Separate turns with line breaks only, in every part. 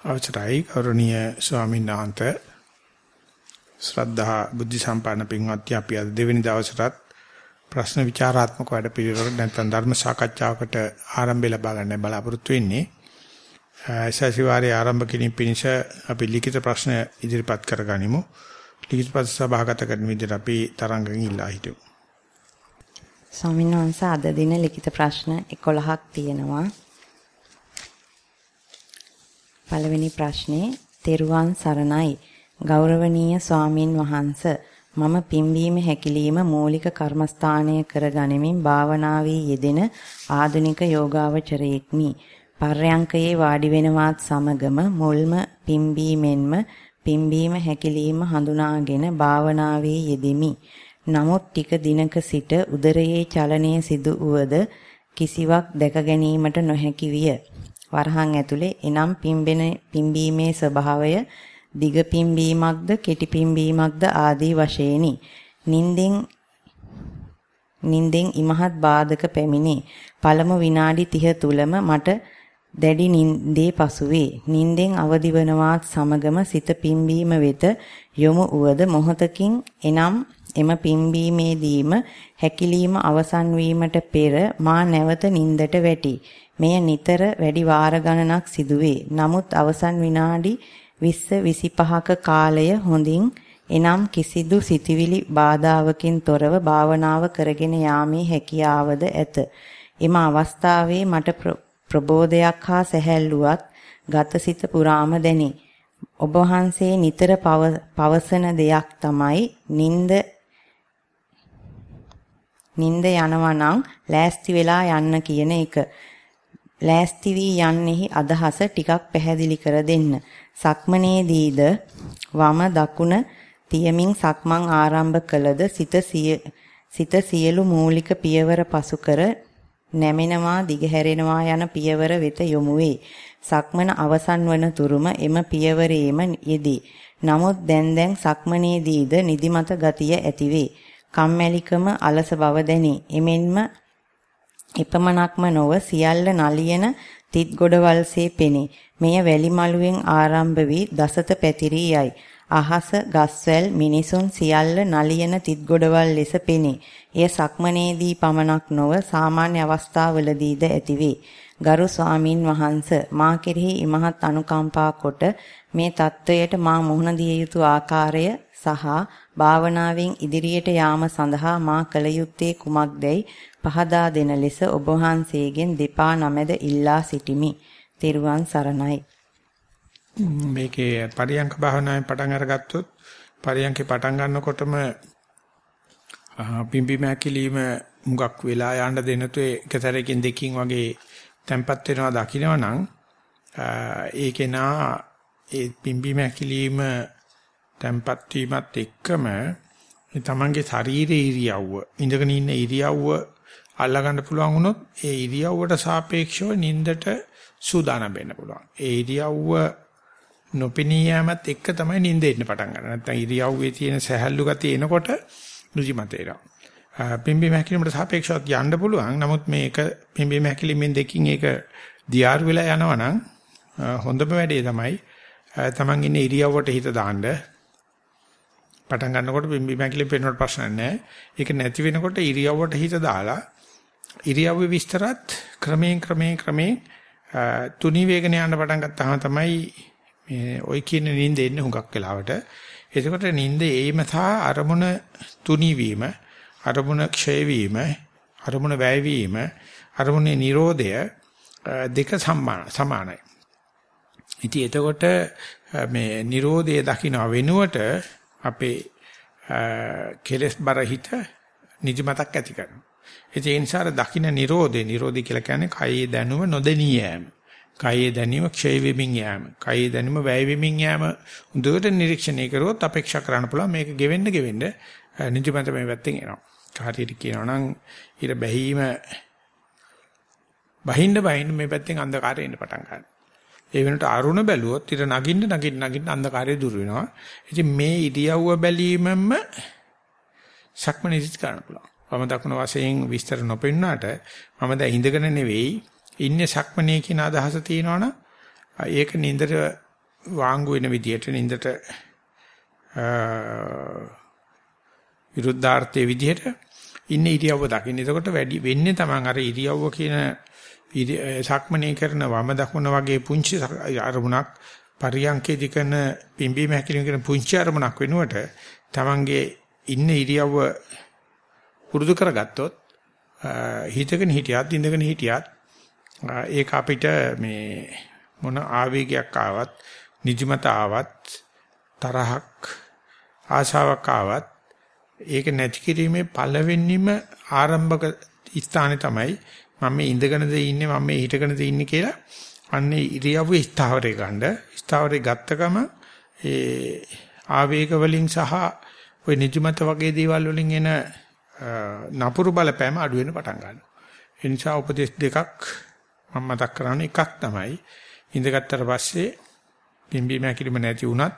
අවසරයි ගෞරවනීය ස්වාමීන් වහන්සේ ශ්‍රද්ධා බුද්ධ සම්පන්න පින්වත්නි අපි අද දෙවෙනි දවසටත් ප්‍රශ්න විචාරාත්මක වැඩ පිළිවෙලකට නැත්නම් ධර්ම සාකච්ඡාවකට ආරම්භය ලබා ගන්න බලාපොරොත්තු වෙන්නේ. සතිವಾರයේ ආරම්භ කිරීම පිණිස අපි ලිඛිත ප්‍රශ්න ඉදිරිපත් කරගනිමු. ලිඛිත ප්‍රශ්න සභාගත කරන විදිහට අපි තරංගෙන් ඉල්ලා හිටමු.
ස්වාමීන් වහන්සේ අද දින ලිඛිත ප්‍රශ්න 11ක් තියෙනවා. පළවෙනි ප්‍රශ්නේ තෙරුවන් සරණයි. ගෞරවනීය ස්වාමින් වහන්ස මම පිම්බීම හැකිලිම මූලික කර්මස්ථානය කර ගනිමින් භාවනාවේ යෙදෙන ආධුනික යෝගාවචරයෙක්මි. පර්යංකයේ වාඩි වෙනවත් සමගම මුල්ම පිම්බීමෙන්ම පිම්බීම හැකිලිම හඳුනාගෙන භාවනාවේ යෙදෙමි. නමුත් ටික දිනක සිට උදරයේ චලනය සිදු වූද කිසිවක් දැක ගැනීමට නොහැකි විය. වරහන් ඇතුලේ එනම් පිම්බෙන පිම්බීමේ ස්වභාවය දිග පිම්බීමක්ද කෙටි පිම්බීමක්ද ආදී වශයෙන්ි. නින්දෙන් නින්දෙන් ඉමහත් බාධක පැමිණේ. පළමු විනාඩි 30 තුලම මට දැඩි නින්දේ පසුවේ. නින්දෙන් අවදි වනවත් සමගම සිත පිම්බීම වෙත යොමු වුවද මොහතකින් එනම් එම පිම්බීමේදීම හැකිලීම අවසන් වීමට පෙර මා නැවත නින්දට වැටි. මෙය නිතර වැඩි වාර ගණනක් සිදුවේ. නමුත් අවසන් විනාඩි 20 25ක කාලය හොඳින් එනම් කිසිදු සිතිවිලි බාධාවකින් තොරව භාවනාව කරගෙන යාමේ හැකියාවද ඇත. එම අවස්ථාවේ මට ප්‍රබෝධයක් හා සැහැල්ලුවක් ගතසිත පුරාම දැනේ. ඔබ වහන්සේ නිතර පවසන දෙයක් තමයි නිନ୍ଦ නිନ୍ଦ යනවා නම් ලෑස්ති වෙලා යන්න කියන එක. ලෑස්ති වී යන්නේහි අදහස ටිකක් පැහැදිලි කර දෙන්න. සක්මනේදීද වම දකුණ තියමින් සක්මන් ආරම්භ කළද සිත සිත සියලු මූලික පියවර පසු කර නැමෙනවා දිගහැරෙනවා යන පියවර වෙත යොමු වේ. සක්මන අවසන් වන තුරුම එම පියවරේම යෙදී. නමුත් දැන් දැන් සක්මනේදීද නිදිමත ගතිය ඇතිවේ. කම්මැලිකම අලස බව දැනේ. එමෙන්ම එපමණක්ම නොව සියල්ල නලියන තිත් ගොඩවල්සේ පෙනේ. මෙය වැලි මළුවෙන් ආරම්භ වී දසත පැතිරී යයි. අහස, ගස්වැල්, මිනිසුන් සියල්ල නලියන තිත් ගොඩවල් ලෙස පෙනේ. එය සක්මනේදී පමණක් නොව සාමාන්‍ය අවස්ථාවලදීද ඇතිවේ. ගරු ස්වාමින් වහන්ස මා කෙරෙහි ඉමහත් අනුකම්පා කොට මේ தত্ত্বයට මා මුහුණ දිය යුතු ආකාරය සහ භාවනාවෙන් ඉදිරියට යාම සඳහා මා කල යුත්තේ කුමක්දයි පහදා දෙන ලෙස ඔබ වහන්සේගෙන් දෙපා නමෙද ඉල්ලා සිටිමි. තෙරුවන් සරණයි.
මේකේ පරියංක භාවනාවෙන් පටන් අරගත්තොත් පරියංකේ පටන් ගන්නකොටම පිම්බි මැකිලිම මුගක් වෙලා යන්න දෙනතු එකතරකින් දෙකින් වගේ තැම්පත් වෙනවා දකින්නවනම් ඒකේ නා ඒ පිම්බි මැකිලිම තැම්පත් වීමත් එක්කම තමන්ගේ ශරීරයේ ඉරියව්ව ඉඳගෙන ඉන්න ඉරියව්ව අල්ලගන්න පුළුවන් වුණොත් ඒ ඉරියව්වට සාපේක්ෂව නින්දට සූදානම් වෙන්න පුළුවන්. ඒ ඉරියව්ව නොපෙනී යෑමත් එක්ක තමයි නින්ද එන්න පටන් ගන්න. නැත්නම් ඉරියව්වේ තියෙන සහැල්ලු ගතිය එනකොට නුජිමත එනවා. පිම්බි මහැකිලිමට සාපේක්ෂව යන්න පුළුවන්. නමුත් මේක පිම්බි මහැකිලිමෙන් දෙකින් ඒක දියාරු වෙලා යනවා නම් හොඳම වැඩේ තමයි තමන් ඉන්නේ ඉරියව්වට හිත දාන්න පටන් ගන්නකොට බිම්බි මැකිලි පේනකොට ප්‍රශ්න නැහැ. ඒක නැති වෙනකොට ඉරියව්වට හිත දාලා ඉරියව්වේ විස්තරත් ක්‍රමයෙන් ක්‍රමයෙන් ක්‍රමයෙන් තුනි වේගන යන පටන් ගත්තාම තමයි මේ ওই කියන නිින්ද එන්නේ හුඟක් වෙලාවට. එතකොට නිින්ද ඒම සහ අරමුණ තුනි වීම, අරමුණ ක්ෂය වීම, අරමුණ වැය වීම, අරමුණේ Nirodhaය දෙක සමානයි. ඉතින් එතකොට මේ Nirodhaය දකින්න වෙනුවට අපේ කෙලස් බර හිත නිදිමතක් ඇති කරනවා. ඒ නිසා දකින්න Nirodhe Nirodhi කියලා කියන්නේ කයේ දැනුම නොදෙනී යෑම. කයේ දැනීම ක්ෂය වෙමින් යෑම. කයේ දැනීම වැය වෙමින් යෑම. හොඳට නිරීක්ෂණය කරුවොත් අපේක්ෂා කරන්න පුළුවන් මේක ගෙවෙන්න ගෙවෙන්න නිදිමත මේ පැත්තෙන් එනවා. කාටියට කියනවා නම් ඊට බැහිම බහින්න බහින්න මේ පැත්තෙන් අන්ධකාරය එන්න පටන් ගන්නවා. ඒ වෙනට අරුණ බැලුවොත් ඊට නගින්න නගින්න නගින්න අන්ධකාරය දුර වෙනවා. ඉතින් මේ ඉරියව්ව බැලීමම සක්මනීසිත කරන්න පුළුවන්. වම දකුණ වශයෙන් විස්තර නොපෙන්නාට මම දැන් ඉඳගෙන නෙවෙයි ඉන්නේ සක්මනේ කියන අදහස තියෙනවනම් ඒක නින්දට වාංගු වෙන විදියට නින්දට විරුද්ධාර්ථයේ විදියට ඉන්න ඉරියව්ව දකින්න. එතකොට වැඩි වෙන්නේ Taman අර ඉරියව්ව කියන සක්මනේ කරන වම දකුණ වගේ පුංචි අරමුණක් පරියන්කේදී කරන පිම්බීම හැකිලිම කරන පුංචි අරමුණක් වෙනුවට Tamanගේ ඉන්න ඉරියව්ව පුරුදු කරගත්තොත් හිතගෙන හිටියත් ඉඳගෙන හිටියත් ඒක අපිට මේ මොන ආවේගයක් ආවත් නිදිමත ආවත් තරහක් ආශාවක් ආවත් ඒක නැති කිරීමේ පළවෙනිම ආරම්භක ස්ථානේ තමයි මම මේ ඉඳගෙනද ඉන්නේ මම මේ හිටගෙනද ඉන්නේ කියලා අන්නේ ඉරියව්ව ස්ථාවරේ ගන්න ස්ථාවරේ ගත්තකම ඒ ආවේග වලින් සහ ওই නිදිමත වගේ දේවල් වලින් එන නපුරු බලපෑම අඩු වෙන පටන් ගන්නවා. ඒ නිසා උපදේශ දෙකක් මම මතක් කරන්නේ එකක් තමයි ඉඳගත්තර පස්සේ පිම්බීම හැකිලිම නැති වුණත්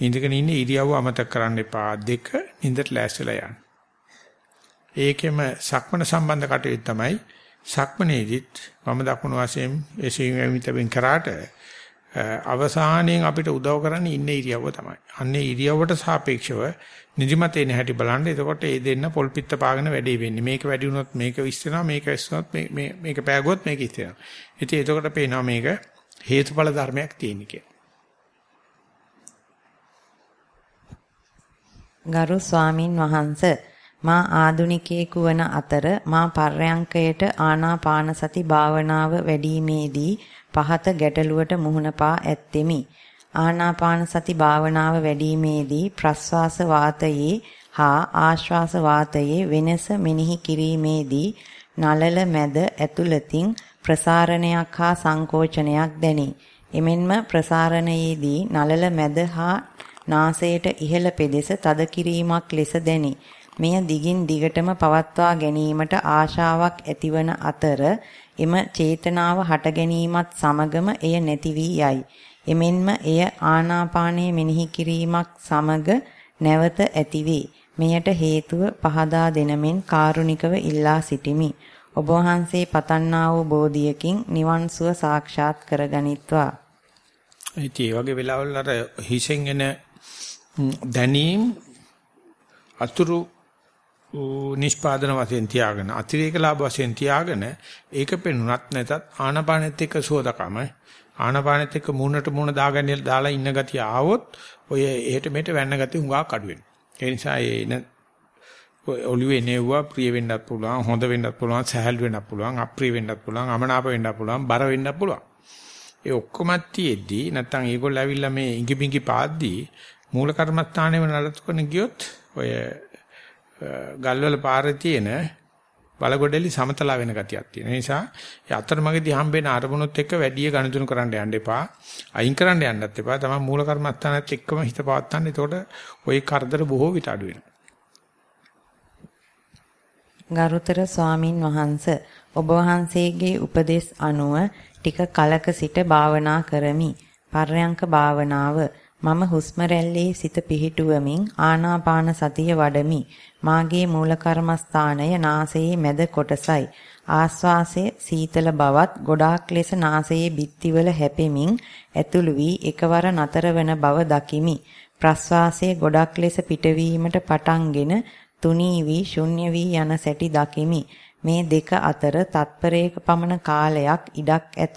ඉඳගෙන ඉන්න ඉරියව්ව අමතක කරන්න එපා. දෙක නිඳට ලෑස්තිලා යන්න. ඒකෙම සක්මන සම්බන්ධ කටයුතු තමයි සක්මනේදිත් වම දකුණු වශයෙන් එසේම මිතෙන් කරාට අවසානයෙන් අපිට උදව් කරන්නේ ඉන්න ඉරියව්ව තමයි. අන්නේ ඉරියව්වට සාපේක්ෂව නිදිමතේ නැහැටි බලන්න. එතකොට ඒ දෙන්න පොල් පිට පාගෙන වැඩේ වෙන්නේ. මේක වැඩි වුණොත් මේක විශ්වෙනවා, මේක විශ්වනොත් මේ මේක පෑගුවොත් මේක ඉස්සෙනවා. ඉතින් එතකොට පේනවා මේක හේතුඵල ධර්මයක් තියෙන කියලා.
ගරු ස්වාමින් වහන්ස මා ආදුනිකයෙකු වන අතර මා පර්යංකයට ආනාපාන සති භාවනාව වැඩිීමේදී පහත ගැටලුවට මුහුණ පා ඇත්තෙමි. ආනාපාන සති භාවනාව වැඩිීමේදී ප්‍රස්වාස වාතයේ හා ආශ්වාස වාතයේ වෙනස මෙනෙහි කිරීමේදී නලල මැද ඇතුළතින් ප්‍රසාරණයක් හා සංකෝචනයක් දැනේ. එමෙන්ම ප්‍රසාරණයේදී නලල මැද හා නාසයට ඉහළ පෙදෙස තද කිරීමක් ලෙස දැනේ. මෙය දිගින් දිගටම පවත්වා ගැනීමට ආශාවක් ඇතිවන අතර එම චේතනාව හට ගැනීමත් සමගම එය නැති වී යයි. එමෙන්ම එය ආනාපානයේ මෙනෙහි කිරීමක් සමග නැවත ඇතිවේ. මෙයට හේතුව පහදා දෙනමෙන් කාරුණිකව ඉල්ලා සිටිමි. ඔබ වහන්සේ පතන්නා වූ බෝධියකින් නිවන් සුව සාක්ෂාත් කරගනිත්වා.
ඒ වගේ වෙලාවල් අර හිසෙන් එන දැනීම් අතුරු නිෂ්පාදන වශයෙන් තියාගෙන අතිරේක ලාභ වශයෙන් තියාගෙන ඒක පෙන්ුණත් නැතත් ආනපානෙත් එක්ක සෝදකම ආනපානෙත් එක්ක මූණට මූණ දාගෙන දාලා ඉන්න ගතිය ආවොත් ඔය එහෙට මෙහෙට වැන්න ගතිය හුඟක් අඩු වෙනවා. ඒ නිසා එන ඔළුවේ නෙවුවා ප්‍රිය වෙන්නත් පුළුවන් හොඳ වෙන්නත් පුළුවන් සහැල් වෙන්නත් පුළුවන් අප්‍රිය වෙන්නත් පුළුවන් අමනාප වෙන්නත් පුළුවන් බර වෙන්නත් පුළුවන්. ඒ ඔක්කොමත් තියෙද්දි නැත්තම් ඒගොල්ලෝ ඇවිල්ලා මේ ඉඟි බිඟි පාද්දී මූල කර්මස්ථානයේම නඩත්තු කරන ගියොත් ඔය ගල්වල පාරේ තියෙන බලගොඩලි සමතලා වෙන ගතියක් තියෙන නිසා ඒ අතරමඟදී හම්බෙන අරමුණුත් එක්ක වැඩි ගණතුණු කරන්න යන්න එපා. අයින් කරන්න යන්නත් එපා. තමයි මූල කර්මස්ථානත් එක්කම හිත පවත්තන්න එතකොට ওই කරදර බොහෝ විට අඩු
වෙනවා. ගරුතර ස්වාමින් වහන්ස ඔබ වහන්සේගේ උපදෙස් අනුව ටික කලක සිට භාවනා කරමි. පර්යංක භාවනාව මම හුස්ම රැල්ලේ සිත පිහිටුවමින් ආනාපාන සතිය වඩමි. මාගේ මූල කර්මස්ථානය නාසයේ මැද කොටසයි. ආස්වාසය සීතල බවත් ගොඩාක් ලෙස නාසයේ බිත්තිවල හැපෙමින් ඇතුළු වී එකවර නතර වන බව දකිමි. ප්‍රස්වාසයේ ගොඩක් ලෙස පිටවීමට පටන්ගෙන තුනී වී ශුන්‍ය වී යන සැටි දකිමි. මේ දෙක අතර තත්පරයක පමණ කාලයක් ඉඩක් ඇත.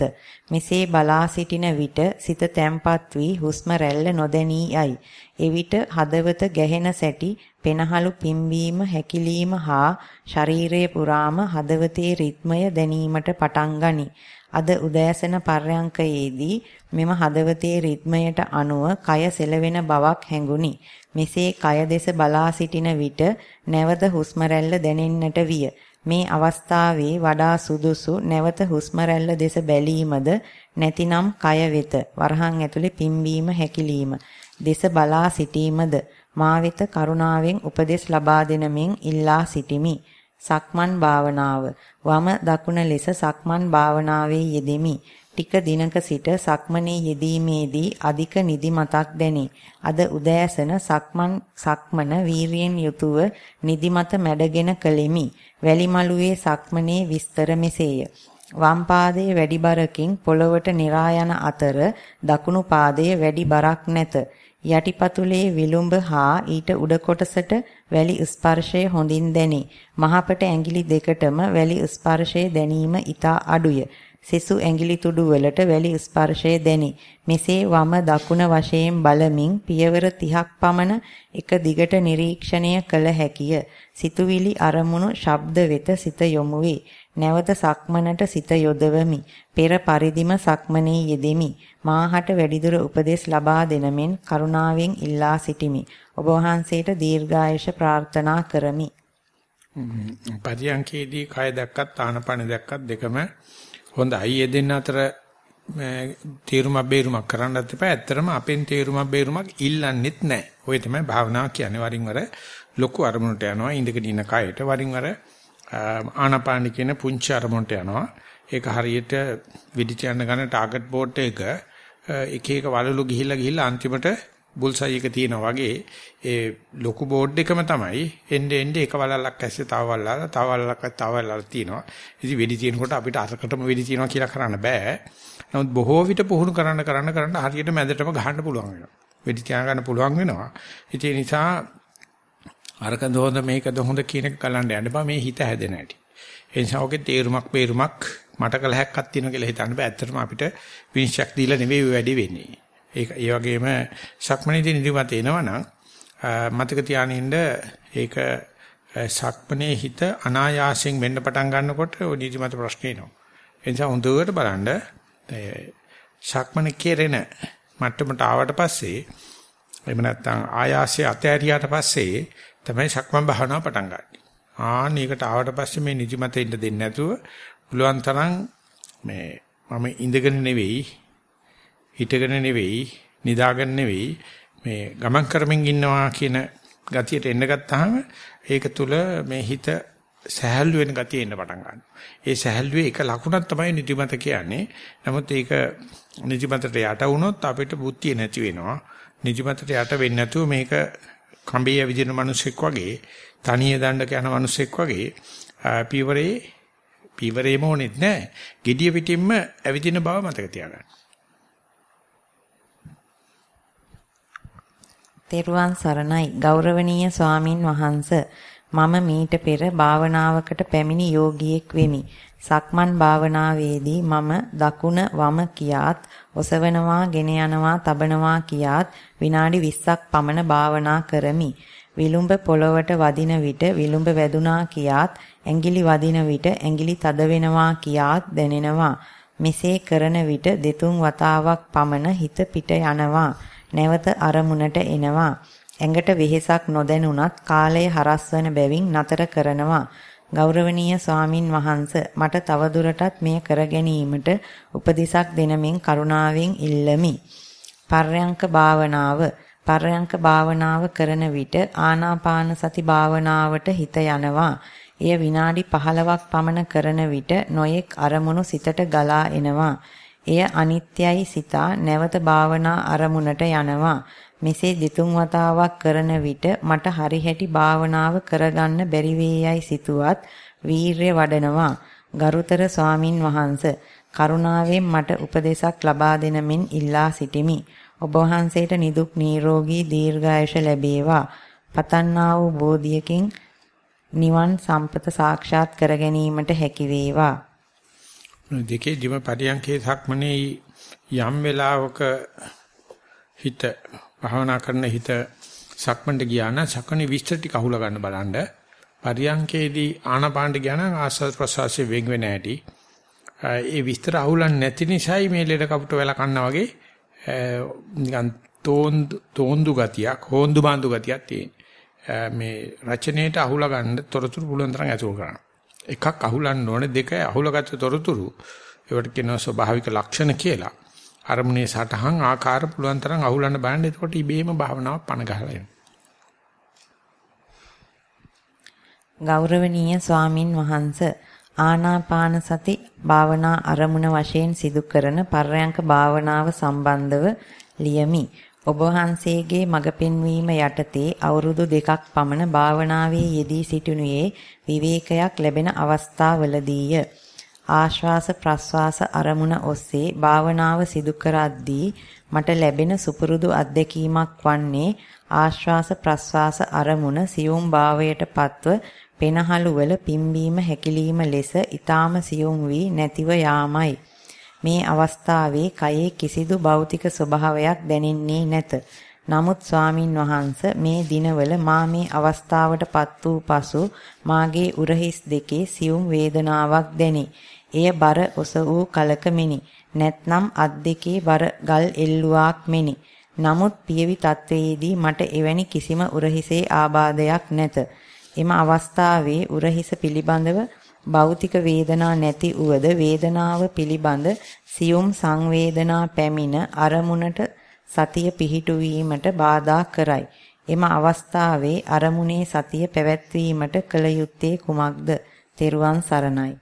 මෙසේ බලා සිටින විට සිත තැම්පත් වී හුස්ම රැල්ල නොදැනී යයි. එවිට හදවත ගැහෙන සැටි පෙනහළු පිම්වීම හැකිලිම හා ශරීරයේ පුරාම හදවතේ රිද්මය දැනීමට පටන් ගනී. අද උදෑසන පර්යංකයේදී මෙම හදවතේ රිද්මයට අනුව කය සෙලවෙන බවක් හැඟුනි. මෙසේ කය දෙස බලා සිටින විට නැවත හුස්ම රැල්ල දැනෙන්නට විය. මේ අවස්ථාවේ වඩා සුදුසු නැවත හුස්ම දෙස බැලීමද නැතිනම් කය වෙත වරහන් ඇතුලේ පිම්බීම හැකිලිම දෙස බලා සිටීමද මා වෙත කරුණාවෙන් උපදෙස් ලබා දෙනමින් ඉල්ලා සිටිමි. සක්මන් භාවනාව. වම දකුණ ලෙස සක්මන් භාවනාවේ යෙදෙමි. ටික දිනක සිට සක්මනේ යෙදීමේදී අධික නිදිමතක් දැනේ. අද උදෑසන සක්මන් සක්මන වීරියෙන් යුතුව නිදිමත මැඩගෙන කළෙමි. වැලිමලුවේ සක්මනේ විස්තර මෙසේය. වම් පාදයේ වැඩි බරකින් පොළවට නිරා යන අතර දකුණු පාදයේ වැඩි බරක් නැත. යටිපතුලේ විලුඹ හා ඊට උඩ කොටසට වැලි ස්පර්ශය හොඳින් දැනේ. මහපට ඇඟිලි දෙකටම වැලි ස්පර්ශය දැනීම ඊට අඩුය. සෙසු ඇඟිලි තුඩු වලට වැලි ස්පර්ශය දැනේ. මෙසේ වම දකුණ වශයෙන් බලමින් පියවර 30ක් පමණ එක දිගට නිරීක්ෂණය කළ හැකිය. සිතුවිලි අරමුණු ශබ්ද වෙත සිත යොමු වේ. නැවත සක්මනට සිත යොදවමි. පෙර පරිදිම සක්මනේ යෙදෙමි. මාහට වැඩිදුර උපදෙස් ලබා දෙනමෙන් කරුණාවෙන් ඉල්ලා සිටිමි. ඔබ වහන්සේට දීර්ඝායුෂ ප්‍රාර්ථනා කරමි.
පරියන්කේදී කය දැක්කත් ආනපන දැක්කත් දෙකම හොඳයි. ඒ දෙන්න අතර තීරුමක් බේරුමක් කරන්නත් එපා. ඇත්තරම අපෙන් තීරුමක් බේරුමක් ඉල්ලන්නෙත් නැහැ. ඔය තමයි භාවනාව කියන්නේ. වරින් වර ලොකු අරමුණට යනවා. ඉඳගෙන ඉන්න කයට වරින් වර ආනාපාන කියන පුංචි අරමුණට යනවා. ඒක හරියට විදිච යන ගන්න ටාගට් බෝඩ් එක එක එක වලලු ගිහිල්ලා ගිහිල්ලා අන්තිමට බුල්සයි එක තියෙනවා වගේ ඒ ලොකු බෝඩ් එකම තමයි එnde එnde එක වලල්ලක් ඇස්සේ තව වලල්ලා තව වලල්ලක් තව වලල්ලා තියෙනවා. ඉතින් වෙඩි තියෙනකොට අපිට අරකටම වෙඩි තියෙනවා කියලා කරන්න බෑ. නමුත් බොහෝ විට පුහුණු කරන්න කරන්න කරන්න හරියට මැදටම ගහන්න පුළුවන් වෙනවා. වෙඩි තියා ගන්න පුළුවන් වෙනවා. ඒ නිසා අරකද හොඳ මේකද හොඳ කියන එක ගලන්න යන්න බෑ මේ හිත හැදෙන හැටි. ඒ නිසා ඔගේ තේරුමක් බේරුමක් මට කල හැක්කක් තියෙනවා කියලා හිතන්න බෑ. ඇත්තටම අපිට විනිශ්චයක් දීලා නෙවෙයි ඔය වැඩි වෙන්නේ. ඒක ඒ වගේම සක්මණේදී නිදිමත එනවනම් මතක තියානින්න ඒක සක්මණේ හිත අනායාසයෙන් වෙන්න පටන් ගන්නකොට ඔය නිදිමත ප්‍රශ්න එනවා. ඒ නිසා හොඳට බලන්න සක්මණ කෙරෙන මට්ටමට ආවට පස්සේ එහෙම නැත්නම් ආයාසය අතෑරියාට පස්සේ තමයි සක්මන් භාවනාව පටන් ගන්න. ආන්න ඒකට ආවට පස්සේ මේ නිදිමත ඉන්න දෙන්නේ නැතුව පුළුවන් තරම් මේ මම ඉඳගෙන නෙවෙයි හිටගෙන නෙවෙයි නිදාගෙන නෙවෙයි මේ ගමන් කරමින් ඉන්නවා කියන ගතියට එන්න ගත්තාම ඒක තුල මේ හිත සහැල්ලු වෙන ගතිය එන්න පටන් ගන්නවා. ඒ සහැල්ලුවේ එක ලකුණක් තමයි නිදිමත කියන්නේ. නමුත් ඒක නිදිමතට යට වුණොත් අපිට බුද්ධිය නැති වෙනවා. නිදිමතට යට වෙන්නේ නැතුව මේක කඹේ ඇවිදින මිනිසෙක් වගේ තනිය දණ්ඩක යන මිනිසෙක් වගේ පීවරේ පීවරේම ඕනෙත් නැහැ. gediya pitimම ඇවිදින බව මතක තියාගන්න.
තෙරුවන් සරණයි ගෞරවනීය ස්වාමින් වහන්ස මම මීට පෙර භාවනාවකට පැමිණි යෝගියෙක් වෙමි. සක්මන් භාවනාවේදී මම දකුණ වම කියාත් ඔසවනවා, ගෙන යනවා, තබනවා කියාත් විනාඩි 20ක් පමණ භාවනා කරමි. විලුඹ පොළවට වදින විට විලුඹ වැදුනා කියාත් ඇඟිලි වදින විට ඇඟිලි තද වෙනවා කියාත් දැනෙනවා. මෙසේ කරන විට දෙතුන් වතාවක් පමණ හිත පිට යනවා. නැවත අරමුණට එනවා. ඇඟට වෙහෙසක් නොදැනුණත් කාලය හරස් වන බැවින් නතර කරනවා. ගෞරවනීය ස්වාමින් වහන්ස මට තවදුරටත් මෙය කර ගැනීමට උපදෙසක් දෙනමින් කරුණාවෙන් ඉල්ලමි. පර්යංක භාවනාව පර්යංක භාවනාව කරන විට ආනාපාන සති භාවනාවට හිත යනවා. එය විනාඩි 15ක් පමණ කරන විට නොයෙක් අරමුණු සිතට ගලා එනවා. එය අනිත්‍යයි සිතා නැවත භාවනා අරමුණට යනවා. මෙසේ දෙතුන් වතාවක් කරන විට මට හරි හැටි භාවනාව කරගන්න බැරි වේයයි සිතුවත් වීරය වඩනවා. ගරුතර ස්වාමින් වහන්සේ කරුණාවෙන් මට උපදේශක් ලබා දෙන මෙන් ඉල්ලා සිටිමි. ඔබ වහන්සේට නිදුක් නිරෝගී දීර්ඝායුෂ ලැබේවා. පතන්නා වූ බෝධියකින් නිවන් සම්පත සාක්ෂාත් කර ගැනීමට හැකි වේවා.
දෙකේ දිම පරියන්කේ සක්මනේ යම් වෙලාවක හිත භාවනා කරන හිත සක්මන්ට ගියා නම් සක්මනේ විස්තර ටික අහුලා ගන්න බලන්න. පරියංකේදී ආනපානට ගියා නම් ආස්වාද ප්‍රසවාසයේ වෙන් වෙන හැටි. ඒ විස්තර අහුලන්නේ නැති නිසායි මේ ලෙඩ කපුට වෙලා කන්නා වගේ නිකන් තෝන්දු තෝන්දු ගතියක්, හොන්දු බාන්දු ගතියක් තියෙන. මේ රචනයේට අහුලා ගන්න තොරතුරු පුළුවන් තරම් ඇතුල් කරන්න. එකක් අහුලන්න ඕනේ දෙක අහුලගත්ත තොරතුරු ඒවට කියනවා ස්වභාවික ලක්ෂණ කියලා. අරමුණේ සටහන් ආකාර පුළුවන් තරම් අහුලන්න බලන්න එතකොට ඉබේම භාවනාවක් පණ ගහලා එනවා.
ගෞරවනීය ස්වාමින් වහන්සේ ආනාපාන සති භාවනා අරමුණ වශයෙන් සිදු කරන පර්යංක භාවනාව සම්බන්ධව ලියමි. ඔබ වහන්සේගේ මඟ පෙන්වීම යටතේ අවුරුදු දෙකක් පමණ භාවනාවේ යෙදී සිටිනුයේ විවේකයක් ලැබෙන අවස්ථාවලදීය. ආශ්වාස ප්‍රශ්වාස අරමුණ ඔස්සේ භාවනාව සිදු කරද්දී මට ලැබෙන සුපුරුදු අත්දැකීමක් වන්නේ ආශ්වාස ප්‍රශ්වාස අරමුණ සියුම් භාවයට පත්ව පෙනහළු වල පිම්බීම හැකිලිම ලෙස ඊටාම සියුම් වී නැතිව යාමයි. මේ අවස්ථාවේ කයේ කිසිදු භෞතික ස්වභාවයක් දැනෙන්නේ නැත. නමුත් ස්වාමින් වහන්ස මේ දිනවල මා මේ අවස්ථාවටපත් වූ පසු මාගේ උරහිස් දෙකේ සියුම් වේදනාවක් දැනේ. එය බර ඔස වූ කලක මෙනි. නැත්නම් අත් දෙකේ බර ගල් එල්ලුවාක් මෙනි. නමුත් පියවි තත්වයේදී මට එවැනි කිසිම උරහිසේ ආබාධයක් නැත. එම අවස්ථාවේ උරහිස පිළිබඳව භෞතික වේදනා නැති උවද වේදනාව පිළිබඳ සියුම් සංවේදනා පැමිණ අරමුණට සතිය පිහිටුවීමට බාධා කරයි. එම අවස්ථාවේ අරමුණේ සතිය පැවැත්වීමට කල යුත්තේ කුමක්ද? තෙරුවන් සරණයි.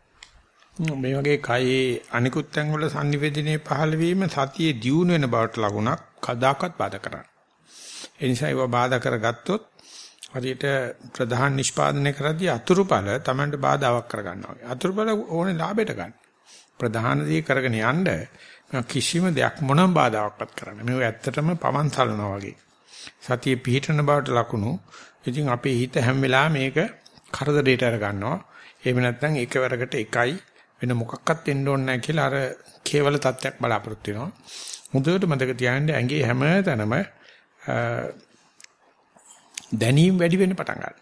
මේ වගේ කයේ අනිකුත් තැන් වල sannivedanaye පහළ වීම සතියේ දියුණු වෙන බවට ලකුණක් කදාකත් බාධා කරන්නේ. ඒ නිසා ඒව බාධා කරගත්තොත් හරියට ප්‍රධාන නිෂ්පාදනය කරද්දී අතුරුඵල Tamanට බාධාවක් කරගන්නවා. අතුරුඵල ඕනේ ලාභයට ගන්න. ප්‍රධාන දේ කරගෙන යන්න කිසිම දෙයක් මොනම බාධාවක්වත් කරන්න. මේක ඇත්තටම පවන් සලනවා වගේ. සතිය පිහිටන බවට ලකුණු. ඉතින් අපේ හිත හැම වෙලාවෙම මේක කරදරයට අර ගන්නවා. එහෙම නැත්නම් එකවරකට එකයි වෙන මොකක්වත් වෙන්න ඕනේ නැහැ කියලා අර කේවල තත්ත්වයක් බලාපොරොත්තු වෙනවා. මුදවට මතක තියාගන්න ඇඟේ හැම තැනම දැනීම් වැඩි වෙන්න පටන් ගන්නවා.